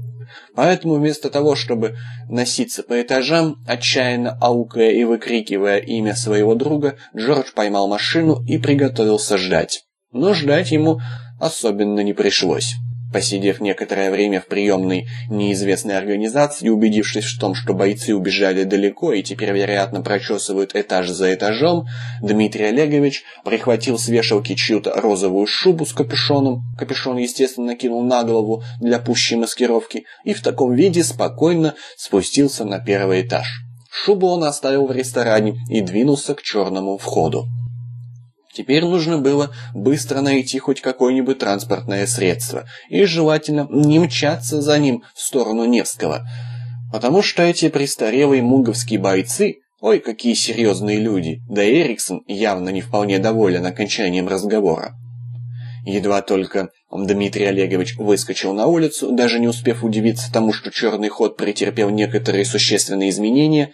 Поэтому вместо того, чтобы носиться по этажам, отчаянно аукая и выкрикивая имя своего друга, Джордж поймал машину и приготовился ждать. Но ждать ему особенно не пришлось. Посидев некоторое время в приемной неизвестной организации, убедившись в том, что бойцы убежали далеко и теперь, вероятно, прочесывают этаж за этажом, Дмитрий Олегович прихватил с вешалки чью-то розовую шубу с капюшоном, капюшон, естественно, накинул на голову для пущей маскировки, и в таком виде спокойно спустился на первый этаж. Шубу он оставил в ресторане и двинулся к черному входу. Теперь нужно было быстро найти хоть какое-нибудь транспортное средство, и желательно не мчаться за ним в сторону Невского, потому что эти престарелые муговские бойцы, ой, какие серьезные люди, да Эриксон явно не вполне доволен окончанием разговора. Едва только Дмитрий Олегович выскочил на улицу, даже не успев удивиться тому, что черный ход претерпел некоторые существенные изменения,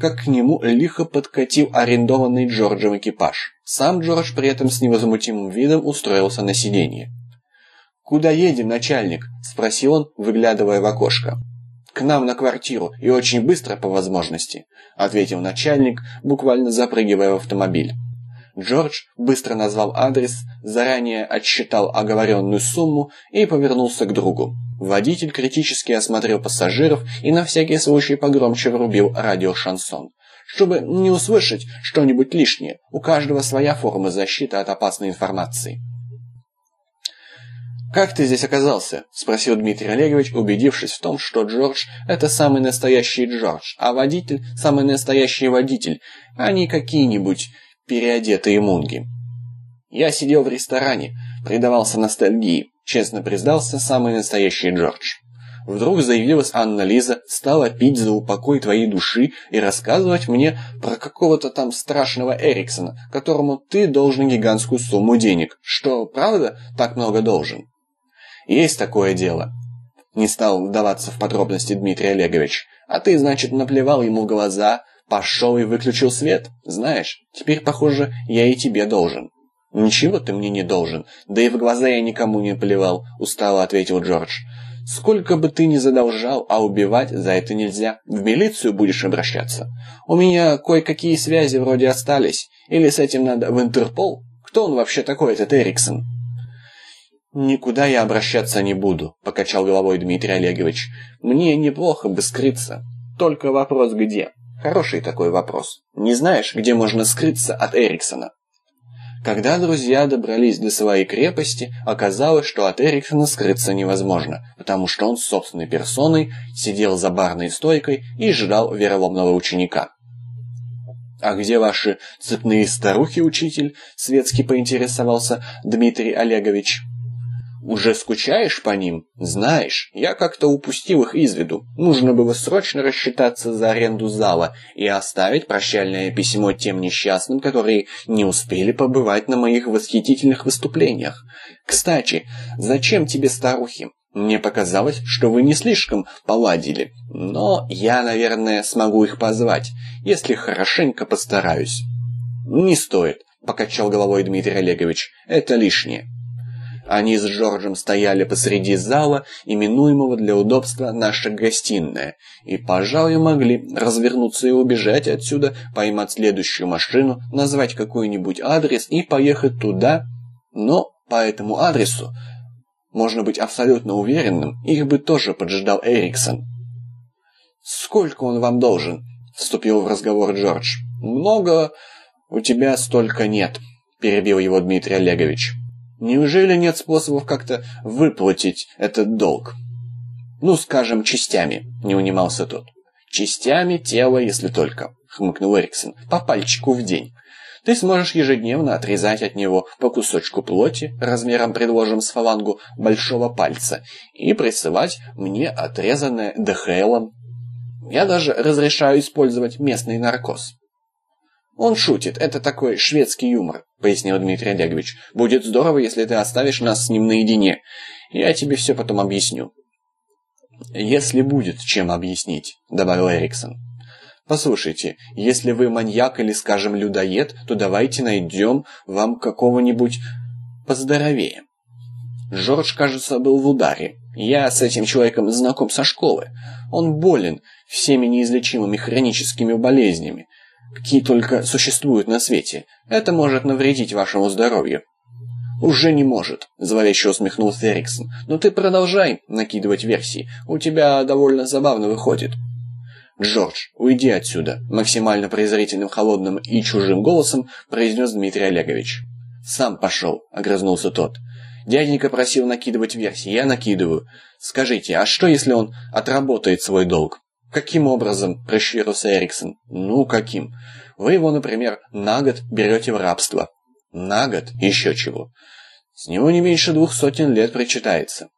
как к нему лихо подкатил арендованный Джорджем экипаж. Сам Джордж при этом с невозмутимым видом устроился на сиденье. «Куда едем, начальник?» – спросил он, выглядывая в окошко. «К нам на квартиру, и очень быстро по возможности», – ответил начальник, буквально запрыгивая в автомобиль. Джордж быстро назвал адрес, заранее отсчитал оговоренную сумму и повернулся к другу. Водитель критически осмотрел пассажиров и на всякий случай погромче врубил радиошансон. Чтобы не услышать что-нибудь лишнее, у каждого своя форма защиты от опасной информации. «Как ты здесь оказался?» – спросил Дмитрий Олегович, убедившись в том, что Джордж – это самый настоящий Джордж, а водитель – самый настоящий водитель, а не какие-нибудь переодетые мунги. Я сидел в ресторане, предавался ностальгии, честно признался самый настоящий Джордж. Вдруг заявилась Анна Лиза, стала пить за упокой твоей души и рассказывать мне про какого-то там страшного Эриксона, которому ты должен гигантскую сумму денег. Что, правда, так много должен? Есть такое дело. Не стал вдаваться в подробности Дмитрий Олегович. А ты, значит, наплевал ему в глаза, Пошел и выключил свет? Знаешь, теперь, похоже, я и тебе должен. Ничего ты мне не должен, да и в глаза я никому не плевал, устало ответил Джордж. Сколько бы ты ни задолжал, а убивать за это нельзя. В милицию будешь обращаться. У меня кое-какие связи вроде остались. Или с этим надо в Интерпол? Кто он вообще такой, этот Эриксон? «Никуда я обращаться не буду», — покачал головой Дмитрий Олегович. «Мне неплохо бы скрыться. Только вопрос где?» Хороший такой вопрос. Не знаешь, где можно скрыться от Эриксона? Когда друзья добрались до своей крепости, оказалось, что от Эриксона скрыться невозможно, потому что он с собственной персоной сидел за барной стойкой и ждал вероломного ученика. «А где ваши цепные старухи, учитель?» — светски поинтересовался Дмитрий Олегович. Уже скучаешь по ним? Знаешь, я как-то упустил их из виду. Нужно было срочно рассчитаться за аренду зала и оставить прощальное письмо тем несчастным, которые не успели побывать на моих восхитительных выступлениях. Кстати, зачем тебе старухи? Мне показалось, что вы не слишком поладили, но я, наверное, смогу их позвать, если хорошенько постараюсь. Не стоит, покачал головой Дмитрий Олегович. Это лишнее. Они с Джорджем стояли посреди зала, именуемого для удобства «наша гостиная», и, пожалуй, могли развернуться и убежать отсюда, поймать следующую машину, назвать какой-нибудь адрес и поехать туда. Но по этому адресу, можно быть абсолютно уверенным, их бы тоже поджидал Эриксон. «Сколько он вам должен?» — вступил в разговор Джордж. «Много у тебя столько нет», — перебил его Дмитрий Олегович. Неужели нет способов как-то выплатить этот долг? Ну, скажем, частями, не унимался тот. Частями тела, если только, хмыкнул Эриксон, по пальчику в день. Ты сможешь ежедневно отрезать от него по кусочку плоти размером, предложим, с фалангу большого пальца и присылать мне отрезанное ДХЛом. Я даже разрешаю использовать местный наркоз. «Он шутит, это такой шведский юмор», — пояснил Дмитрий Олегович. «Будет здорово, если ты оставишь нас с ним наедине. Я тебе все потом объясню». «Если будет чем объяснить», — добавил Эриксон. «Послушайте, если вы маньяк или, скажем, людоед, то давайте найдем вам какого-нибудь поздоровее». Жорж, кажется, был в ударе. Я с этим человеком знаком со школы. Он болен всеми неизлечимыми хроническими болезнями какие только существуют на свете. Это может навредить вашему здоровью». «Уже не может», — зловеще усмехнулся Эриксон. «Но ты продолжай накидывать версии. У тебя довольно забавно выходит». «Джордж, уйди отсюда», — максимально презрительным, холодным и чужим голосом произнес Дмитрий Олегович. «Сам пошел», — огрызнулся тот. «Дяденька просил накидывать версии, я накидываю. Скажите, а что, если он отработает свой долг?» «Каким образом?» – прищурился Эриксон. «Ну, каким? Вы его, например, на год берете в рабство». «На год? Еще чего?» «С него не меньше двух сотен лет причитается».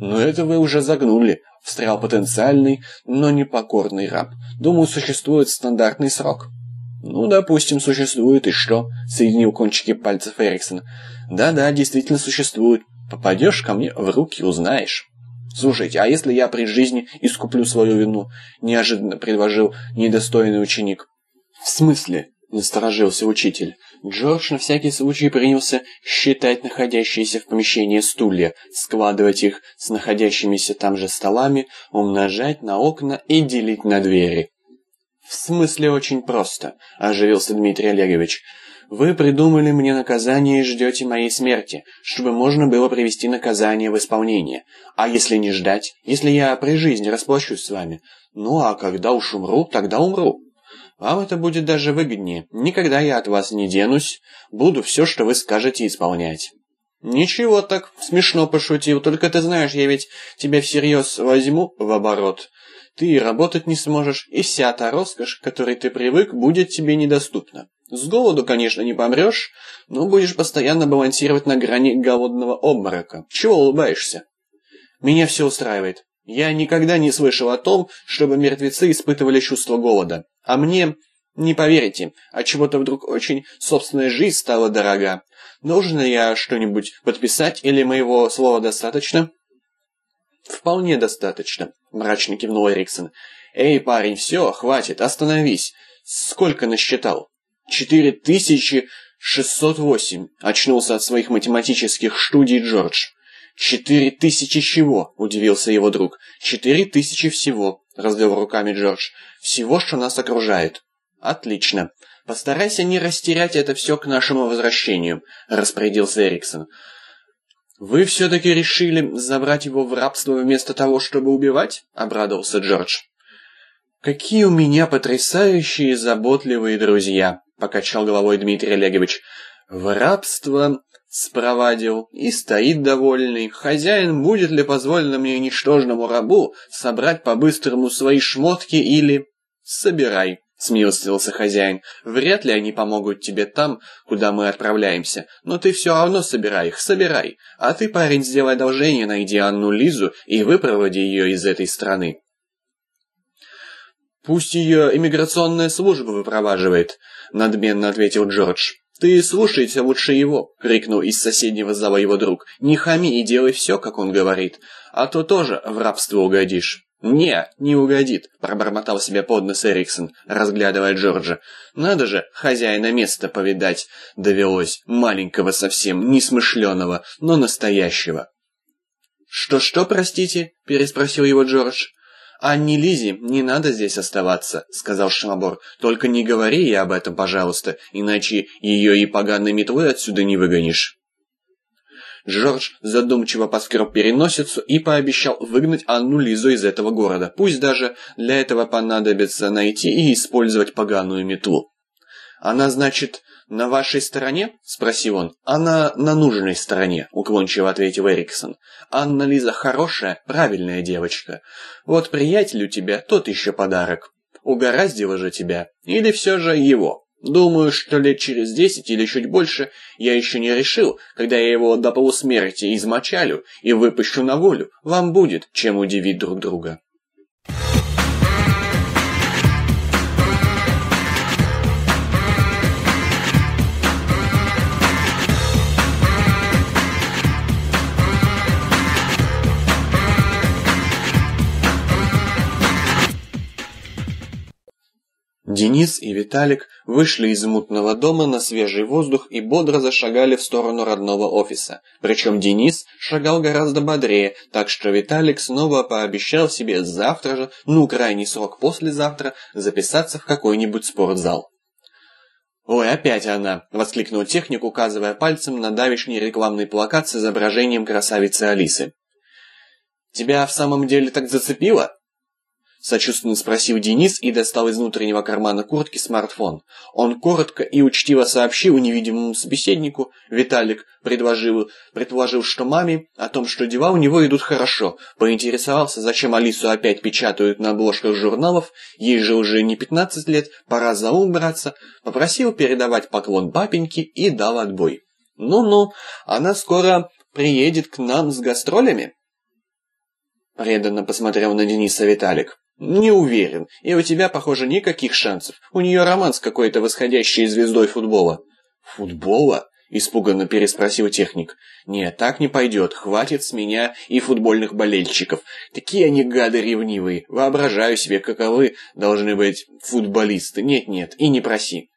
«Но это вы уже загнули», – встрял потенциальный, но непокорный раб. «Думаю, существует стандартный срок». «Ну, допустим, существует, и что?» – соединил кончики пальцев Эриксон. «Да-да, действительно существует. Попадешь ко мне в руки, узнаешь». «Слушайте, а если я при жизни искуплю свою вину?» – неожиданно предложил недостойный ученик. «В смысле?» – насторожился учитель. Джордж на всякий случай принялся считать находящиеся в помещении стулья, складывать их с находящимися там же столами, умножать на окна и делить на двери. «В смысле очень просто», – оживился Дмитрий Олегович. Вы придумали мне наказание и ждете моей смерти, чтобы можно было привести наказание в исполнение. А если не ждать, если я при жизни расплачусь с вами? Ну а когда уж умру, тогда умру. Вам это будет даже выгоднее. Никогда я от вас не денусь, буду все, что вы скажете, исполнять. Ничего так, смешно пошутил, только ты знаешь, я ведь тебя всерьез возьму в оборот. Ты работать не сможешь, и вся та роскошь, к которой ты привык, будет тебе недоступна. С голоду, конечно, не помрешь, но будешь постоянно балансировать на грани голодного обморока. Чего улыбаешься? Меня все устраивает. Я никогда не слышал о том, чтобы мертвецы испытывали чувство голода. А мне, не поверите, от чего-то вдруг очень собственная жизнь стала дорога. Нужно я что-нибудь подписать или моего слова достаточно? Вполне достаточно, мрачно кивнул Эриксон. Эй, парень, все, хватит, остановись. Сколько насчитал? «Четыре тысячи шестьсот восемь», — очнулся от своих математических студий Джордж. «Четыре тысячи чего?» — удивился его друг. «Четыре тысячи всего», — развел руками Джордж. «Всего, что нас окружает». «Отлично. Постарайся не растерять это все к нашему возвращению», — распорядился Эриксон. «Вы все-таки решили забрать его в рабство вместо того, чтобы убивать?» — обрадовался Джордж. «Какие у меня потрясающие заботливые друзья!» — покачал головой Дмитрий Олегович. «В рабство спровадил и стоит довольный. Хозяин, будет ли позволено мне ничтожному рабу собрать по-быстрому свои шмотки или...» «Собирай», смилостивился хозяин. «Вряд ли они помогут тебе там, куда мы отправляемся, но ты все равно собирай их, собирай. А ты, парень, сделай одолжение, найди Анну Лизу и выпроводи ее из этой страны». «Пусть ее иммиграционная служба выпроваживает», — надменно ответил Джордж. «Ты слушайся лучше его!» — крикнул из соседнего зала его друг. «Не хами и делай все, как он говорит, а то тоже в рабство угодишь». «Не, не угодит», — пробормотал себе под нос Эриксон, разглядывая Джорджа. «Надо же, хозяина места повидать довелось, маленького совсем, несмышленого, но настоящего». «Что-что, простите?» — переспросил его Джордж. «Анне Лизе не надо здесь оставаться», — сказал Шамобор. «Только не говори ей об этом, пожалуйста, иначе ее и поганой метлой отсюда не выгонишь». Джордж задумчиво поскреб переносицу и пообещал выгнать Анну Лизу из этого города. Пусть даже для этого понадобится найти и использовать поганую метлу. «Она, значит, на вашей стороне?» – спросил он. «Она на нужной стороне», – уклончиво ответил Эриксон. «Анна Лиза хорошая, правильная девочка. Вот приятель у тебя тот еще подарок. Угораздило же тебя. Или все же его?» Думаю, что лет через десять или чуть больше я еще не решил, когда я его до полусмерти измочалю и выпущу на волю, вам будет чем удивить друг друга. Денис и Виталик вышли из мутного дома на свежий воздух и бодро зашагали в сторону родного офиса. Причем Денис шагал гораздо бодрее, так что Виталик снова пообещал себе завтра же, ну крайний срок послезавтра, записаться в какой-нибудь спортзал. «Ой, опять она!» — воскликнул техник, указывая пальцем на давишний рекламный плакат с изображением красавицы Алисы. «Тебя в самом деле так зацепило?» Сочувственно спросил Денис и достал из внутреннего кармана куртки смартфон. Он коротко и учтиво сообщил невидимому собеседнику, Виталик предложил, предположил, что маме, о том, что дела у него идут хорошо, поинтересовался, зачем Алису опять печатают на обложках журналов, ей же уже не 15 лет, пора за ум браться, попросил передавать поклон папеньке и дал отбой. «Ну-ну, она скоро приедет к нам с гастролями?» Преданно посмотрел на Дениса Виталик. «Не уверен. И у тебя, похоже, никаких шансов. У нее роман с какой-то восходящей звездой футбола». «Футбола?» – испуганно переспросил техник. «Нет, так не пойдет. Хватит с меня и футбольных болельщиков. Такие они гады ревнивые. Воображаю себе, каковы должны быть футболисты. Нет-нет, и не проси.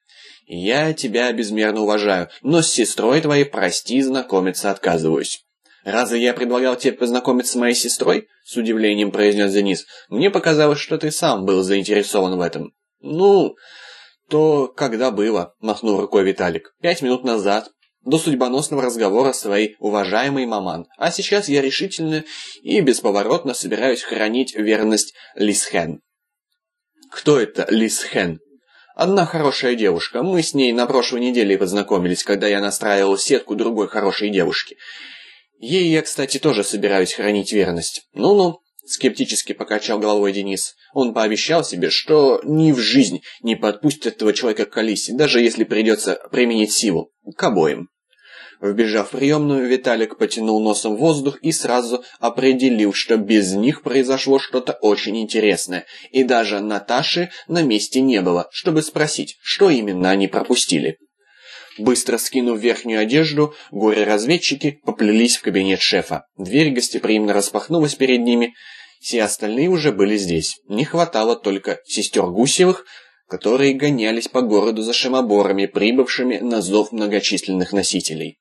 Я тебя безмерно уважаю, но с сестрой твоей, прости, знакомиться отказываюсь». «Разве я предлагал тебе познакомиться с моей сестрой?» — с удивлением произнес Денис. «Мне показалось, что ты сам был заинтересован в этом». «Ну, то когда было?» — махнул рукой Виталик. «Пять минут назад, до судьбоносного разговора с твоей уважаемой маман. А сейчас я решительно и бесповоротно собираюсь хранить верность Лисхен». «Кто это Лисхен?» «Одна хорошая девушка. Мы с ней на прошлой неделе познакомились, когда я настраивал сетку другой хорошей девушки. Ей я, кстати, тоже собираюсь хранить верность. Ну-ну, скептически покачал головой Денис. Он пообещал себе, что ни в жизнь не подпустит этого человека к Алисе, даже если придется применить силу. К обоим. Вбежав в приемную, Виталик потянул носом воздух и сразу определил, что без них произошло что-то очень интересное, и даже Наташи на месте не было, чтобы спросить, что именно они пропустили. Быстро скинув верхнюю одежду, горе-разведчики поплелись в кабинет шефа. Дверь гостеприимно распахнулась перед ними. Все остальные уже были здесь. Не хватало только сестер Гусевых, которые гонялись по городу за шимоборами, прибывшими на зов многочисленных носителей.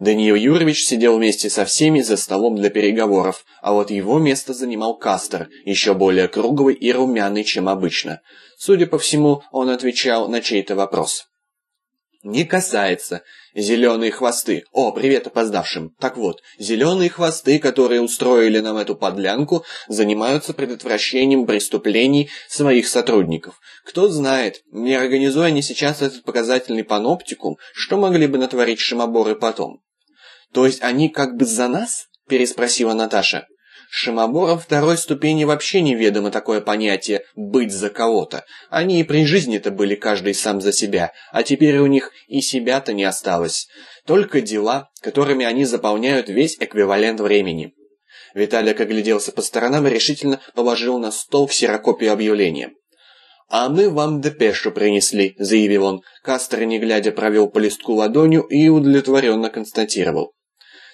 Даниил Юрович сидел вместе со всеми за столом для переговоров, а вот его место занимал Кастер, еще более круглый и румяный, чем обычно. Судя по всему, он отвечал на чей-то вопрос. Не касается. Зеленые хвосты. О, привет опоздавшим. Так вот, зеленые хвосты, которые устроили нам эту подлянку, занимаются предотвращением преступлений своих сотрудников. Кто знает, не организуя они сейчас этот показательный паноптикум, что могли бы натворить шимоборы потом. То есть они как бы за нас? Переспросила Наташа. Шимоборам второй ступени вообще неведомо такое понятие «быть за кого-то». Они и при жизни-то были каждый сам за себя, а теперь у них и себя-то не осталось. Только дела, которыми они заполняют весь эквивалент времени. Виталик огляделся по сторонам и решительно положил на стол ксерокопию объявления. «А мы вам депешу принесли», — заявил он. Кастер, не глядя, провел по листку ладонью и удовлетворенно констатировал.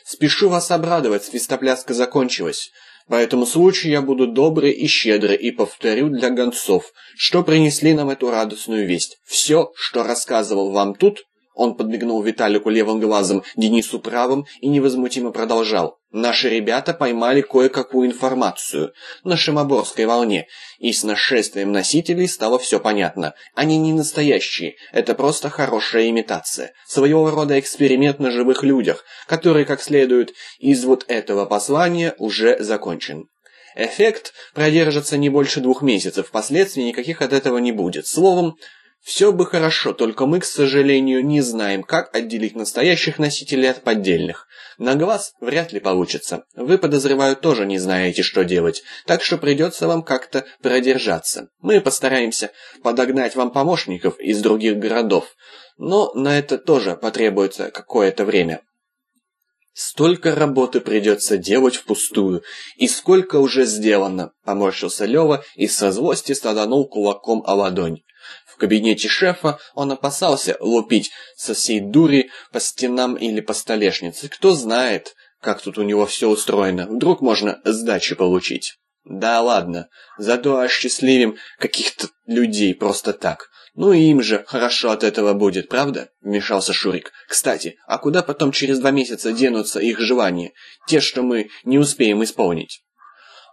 «Спешу вас обрадовать, свистопляска закончилась. По этому случаю я буду добрый и щедрый и повторю для гонцов, что принесли нам эту радостную весть. Все, что рассказывал вам тут, он подмигнул Виталику левым глазом, Денису правым и невозмутимо продолжал. Наши ребята поймали кое-какую информацию на Шимоборской волне, и с нашествием носителей стало все понятно. Они не настоящие, это просто хорошая имитация. Своего рода эксперимент на живых людях, который, как следует из вот этого послания, уже закончен. Эффект продержится не больше двух месяцев, последствий никаких от этого не будет. Словом, все бы хорошо, только мы, к сожалению, не знаем, как отделить настоящих носителей от поддельных. На глаз вряд ли получится. Вы, подозреваю, тоже не знаете, что делать, так что придется вам как-то продержаться. Мы постараемся подогнать вам помощников из других городов, но на это тоже потребуется какое-то время. Столько работы придется делать впустую, и сколько уже сделано, поморщился Лева и со злости саданул кулаком о ладонь. В кабинете шефа он опасался лупить со всей дури по стенам или по столешнице. Кто знает, как тут у него все устроено. Вдруг можно сдачи получить. Да ладно, зато осчастливим каких-то людей просто так. Ну и им же хорошо от этого будет, правда? Вмешался Шурик. Кстати, а куда потом через два месяца денутся их желания? Те, что мы не успеем исполнить.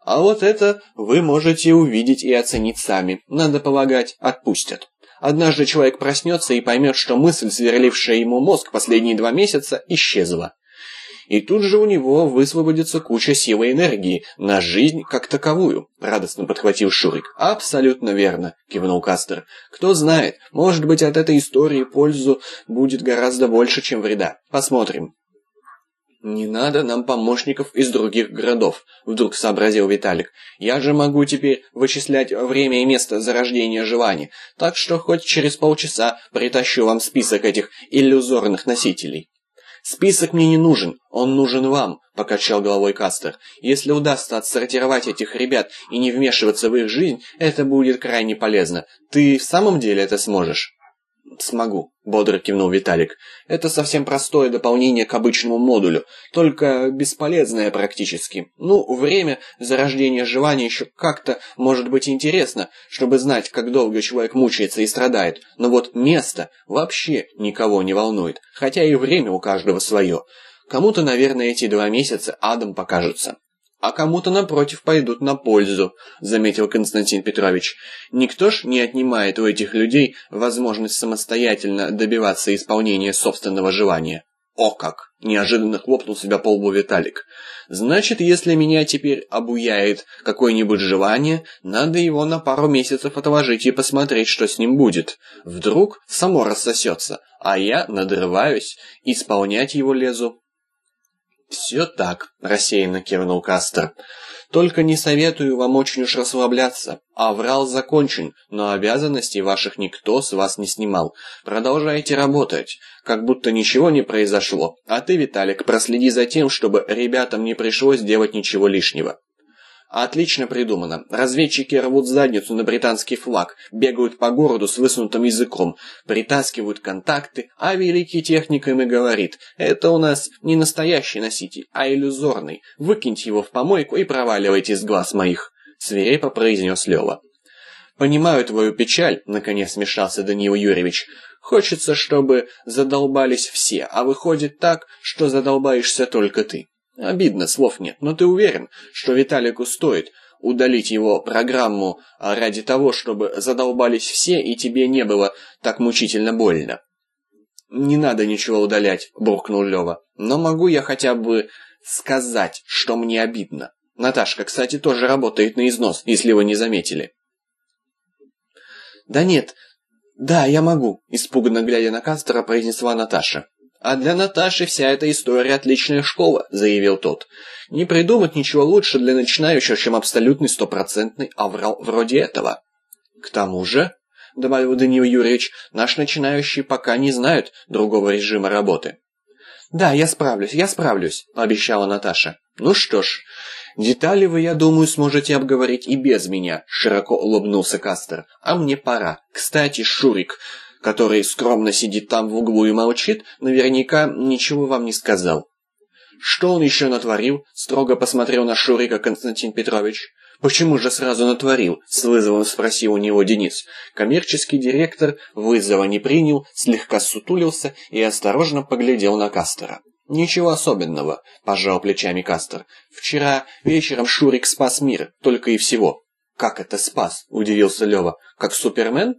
А вот это вы можете увидеть и оценить сами. Надо полагать, отпустят. Однажды человек проснется и поймет, что мысль, сверлившая ему мозг последние два месяца, исчезла. И тут же у него высвободится куча силы и энергии на жизнь как таковую, радостно подхватил Шурик. Абсолютно верно, кивнул Кастер. Кто знает, может быть от этой истории пользу будет гораздо больше, чем вреда. Посмотрим. «Не надо нам помощников из других городов», — вдруг сообразил Виталик. «Я же могу теперь вычислять время и место зарождения желаний, так что хоть через полчаса притащу вам список этих иллюзорных носителей». «Список мне не нужен, он нужен вам», — покачал головой Кастер. «Если удастся отсортировать этих ребят и не вмешиваться в их жизнь, это будет крайне полезно. Ты в самом деле это сможешь?» «Смогу», — бодро кивнул Виталик. «Это совсем простое дополнение к обычному модулю, только бесполезное практически. Ну, время зарождения желания еще как-то может быть интересно, чтобы знать, как долго человек мучается и страдает, но вот место вообще никого не волнует, хотя и время у каждого свое. Кому-то, наверное, эти два месяца адом покажутся а кому-то, напротив, пойдут на пользу», — заметил Константин Петрович. «Никто ж не отнимает у этих людей возможность самостоятельно добиваться исполнения собственного желания». «О как!» — неожиданно хлопнул себя по лбу Виталик. «Значит, если меня теперь обуяет какое-нибудь желание, надо его на пару месяцев отложить и посмотреть, что с ним будет. Вдруг само рассосется, а я надрываюсь, исполнять его лезу». «Все так», — рассеянно кивнул Кастер. «Только не советую вам очень уж расслабляться. Аврал закончен, но обязанностей ваших никто с вас не снимал. Продолжайте работать, как будто ничего не произошло. А ты, Виталик, проследи за тем, чтобы ребятам не пришлось делать ничего лишнего». Отлично придумано. Разведчики рвут задницу на британский флаг, бегают по городу с высунутым языком, притаскивают контакты, а великий техник им и говорит, это у нас не настоящий носитель, а иллюзорный. Выкиньте его в помойку и проваливайте с глаз моих, свирепо произнес Лева. «Понимаю твою печаль», — наконец смешался Даниил Юрьевич. «Хочется, чтобы задолбались все, а выходит так, что задолбаешься только ты». Обидно, слов нет, но ты уверен, что Виталику стоит удалить его программу а, ради того, чтобы задолбались все и тебе не было так мучительно больно? «Не надо ничего удалять», — буркнул Лева. «Но могу я хотя бы сказать, что мне обидно. Наташка, кстати, тоже работает на износ, если вы не заметили». «Да нет, да, я могу», — испуганно глядя на Кастера, произнесла Наташа. «А для Наташи вся эта история отличная школа», — заявил тот. «Не придумать ничего лучше для начинающего, чем абсолютный стопроцентный аврал вроде этого». «К тому же», — добавил Даниил Юрьевич, «наш начинающий пока не знает другого режима работы». «Да, я справлюсь, я справлюсь», — пообещала Наташа. «Ну что ж, детали вы, я думаю, сможете обговорить и без меня», — широко улыбнулся Кастер. «А мне пора. Кстати, Шурик, который скромно сидит там в углу и молчит, наверняка ничего вам не сказал». «Что он еще натворил?» — строго посмотрел на Шурика Константин Петрович. «Почему же сразу натворил?» — с вызовом спросил у него Денис. Коммерческий директор вызова не принял, слегка сутулился и осторожно поглядел на Кастера. «Ничего особенного», — пожал плечами Кастер. «Вчера вечером Шурик спас мир, только и всего». «Как это спас?» — удивился Лева. «Как Супермен?»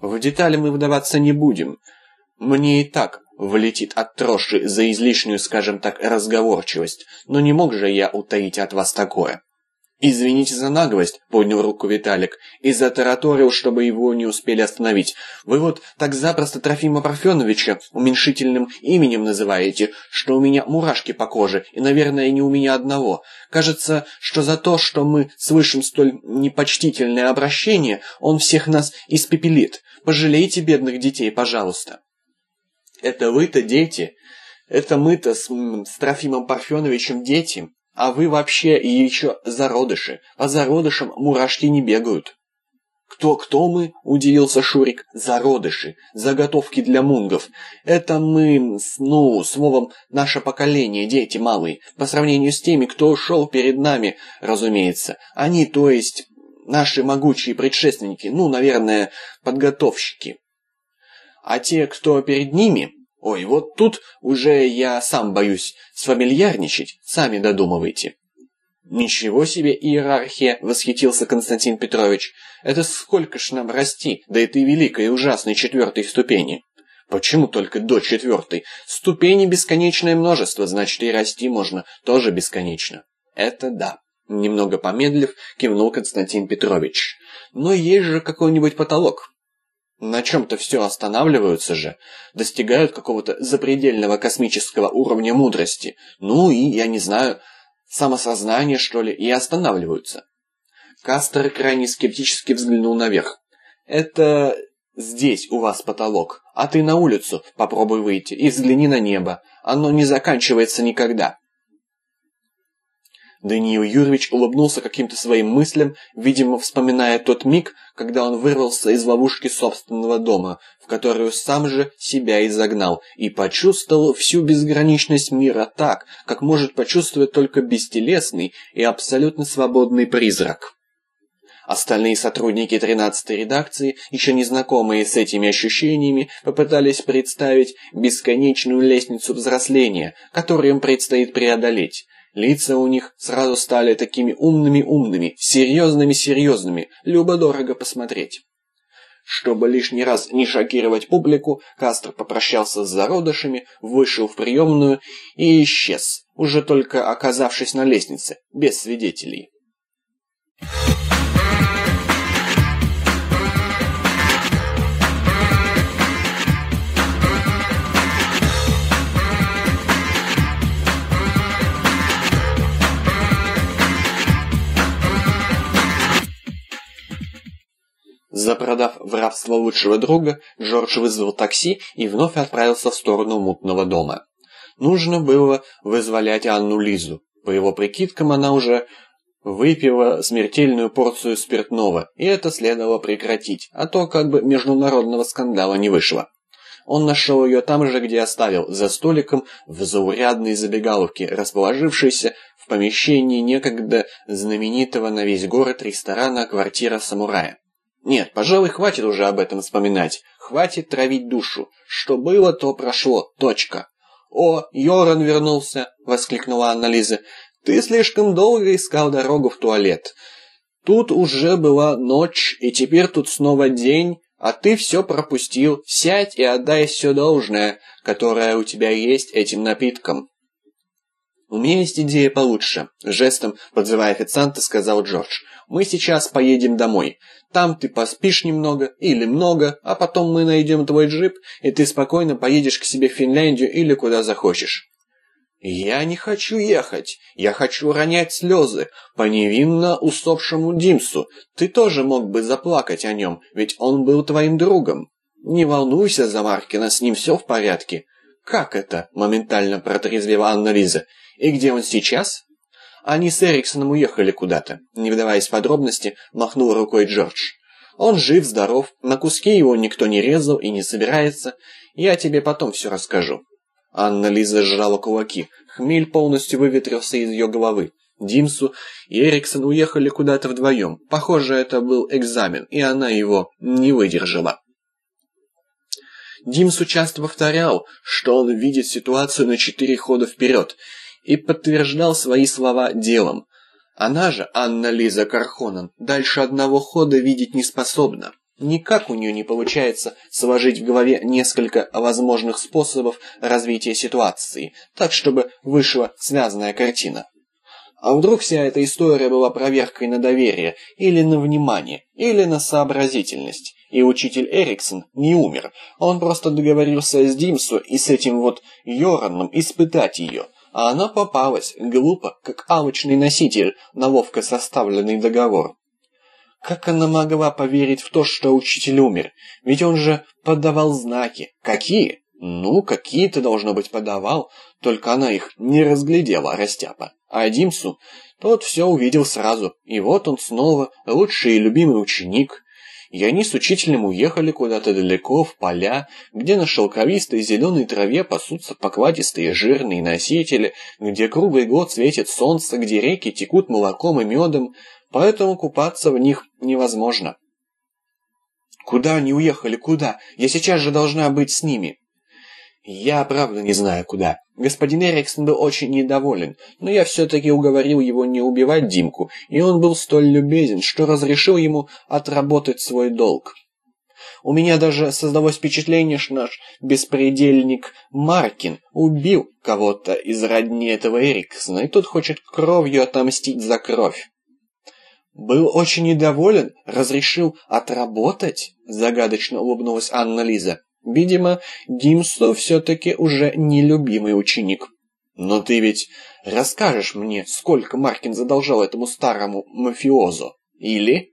«В детали мы вдаваться не будем. Мне и так влетит от троши за излишнюю, скажем так, разговорчивость, но не мог же я утаить от вас такое». «Извините за наглость», — поднял руку Виталик, и затараторил, чтобы его не успели остановить. «Вы вот так запросто Трофима Парфеновича уменьшительным именем называете, что у меня мурашки по коже, и, наверное, не у меня одного. Кажется, что за то, что мы слышим столь непочтительное обращение, он всех нас испепелит. Пожалейте бедных детей, пожалуйста». «Это вы-то дети? Это мы-то с, с Трофимом Парфеновичем дети?» А вы вообще и еще зародыши. По зародышам мурашки не бегают. «Кто-кто мы?» – удивился Шурик. «Зародыши. Заготовки для мунгов. Это мы, ну, словом, наше поколение, дети малые, по сравнению с теми, кто ушел перед нами, разумеется. Они, то есть, наши могучие предшественники, ну, наверное, подготовщики. А те, кто перед ними, Ой, вот тут уже я сам боюсь сфамильярничать, сами додумывайте. «Ничего себе иерархия!» — восхитился Константин Петрович. «Это сколько ж нам расти до этой великой и ужасной четвертой ступени?» «Почему только до четвертой? Ступени бесконечное множество, значит и расти можно тоже бесконечно». «Это да». Немного помедлив, кивнул Константин Петрович. «Но есть же какой-нибудь потолок. На чем-то все останавливаются же, достигают какого-то запредельного космического уровня мудрости, ну и, я не знаю, самосознания, что ли, и останавливаются. Кастер крайне скептически взглянул наверх. «Это здесь у вас потолок, а ты на улицу попробуй выйти и взгляни на небо, оно не заканчивается никогда». Даниил Юрьевич улыбнулся каким-то своим мыслям, видимо, вспоминая тот миг, когда он вырвался из ловушки собственного дома, в которую сам же себя и загнал, и почувствовал всю безграничность мира так, как может почувствовать только бестелесный и абсолютно свободный призрак. Остальные сотрудники 13-й редакции, еще не знакомые с этими ощущениями, попытались представить бесконечную лестницу взросления, которую им предстоит преодолеть, Лица у них сразу стали такими умными-умными, серьезными-серьезными, любо-дорого посмотреть. Чтобы лишний раз не шокировать публику, Кастер попрощался с зародышами, вышел в приемную и исчез, уже только оказавшись на лестнице, без свидетелей. Запродав в рабство лучшего друга, Жорж вызвал такси и вновь отправился в сторону мутного дома. Нужно было вызволять Анну Лизу. По его прикидкам, она уже выпила смертельную порцию спиртного, и это следовало прекратить, а то как бы международного скандала не вышло. Он нашел ее там же, где оставил, за столиком в заурядной забегаловке, расположившейся в помещении некогда знаменитого на весь город ресторана «Квартира самурая». Нет, пожалуй, хватит уже об этом вспоминать. Хватит травить душу. Что было, то прошло. Точка. «О, Йоран вернулся!» — воскликнула Анна-Лиза. «Ты слишком долго искал дорогу в туалет. Тут уже была ночь, и теперь тут снова день, а ты все пропустил. Сядь и отдай все должное, которое у тебя есть этим напиткам». «У меня есть идея получше», — жестом подзывая официанта, сказал Джордж. «Мы сейчас поедем домой. Там ты поспишь немного или много, а потом мы найдем твой джип, и ты спокойно поедешь к себе в Финляндию или куда захочешь». «Я не хочу ехать. Я хочу ронять слезы по невинно усопшему Димсу. Ты тоже мог бы заплакать о нем, ведь он был твоим другом. Не волнуйся за Маркина, с ним все в порядке». «Как это?» – моментально протрезвела Анна-Лиза. «И где он сейчас?» Они с Эриксоном уехали куда-то. Не вдаваясь в подробности, махнул рукой Джордж. Он жив, здоров, на куски его никто не резал и не собирается. Я тебе потом все расскажу. Анна-Лиза сжала кулаки. Хмель полностью выветрился из ее головы. Димсу и Эриксон уехали куда-то вдвоем. Похоже, это был экзамен, и она его не выдержала. Димсу часто повторял, что он видит ситуацию на четыре хода вперед, и подтверждал свои слова делом. Она же, Анна-Лиза Кархонен, дальше одного хода видеть не способна. Никак у нее не получается сложить в голове несколько возможных способов развития ситуации, так чтобы вышла связанная картина. А вдруг вся эта история была проверкой на доверие, или на внимание, или на сообразительность, и учитель Эриксон не умер, он просто договорился с Димсу и с этим вот Йораном испытать ее, а она попалась, глупо, как алчный носитель на ловко составленный договор. Как она могла поверить в то, что учитель умер? Ведь он же подавал знаки. Какие? Ну, какие-то, должно быть, подавал, только она их не разглядела, растяпа. А Димсу, тот все увидел сразу, и вот он снова, лучший и любимый ученик, и они с учителем уехали куда-то далеко, в поля, где на шелковистой зеленой траве пасутся покладистые жирные носители, где круглый год светит солнце, где реки текут молоком и медом, поэтому купаться в них невозможно. «Куда они уехали? Куда? Я сейчас же должна быть с ними!» «Я правда не знаю, куда. Господин Эриксон был очень недоволен, но я все-таки уговорил его не убивать Димку, и он был столь любезен, что разрешил ему отработать свой долг. У меня даже создалось впечатление, что наш беспредельник Маркин убил кого-то из родни этого Эриксона, и тот хочет кровью отомстить за кровь. «Был очень недоволен, разрешил отработать?» – загадочно улыбнулась Анна-Лиза. Видимо, Димсу все-таки уже нелюбимый ученик. Но ты ведь расскажешь мне, сколько Маркин задолжал этому старому мафиозу? Или...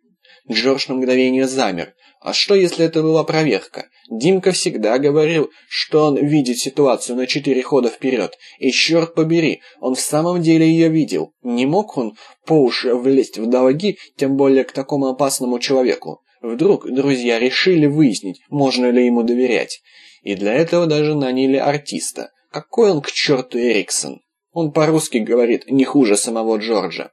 Джордж на мгновение замер. А что, если это была проверка? Димка всегда говорил, что он видит ситуацию на четыре хода вперед. И черт побери, он в самом деле ее видел. Не мог он по уши влезть в долги, тем более к такому опасному человеку. Вдруг друзья решили выяснить, можно ли ему доверять. И для этого даже наняли артиста. Какой он к черту Эриксон? Он по-русски говорит не хуже самого Джорджа.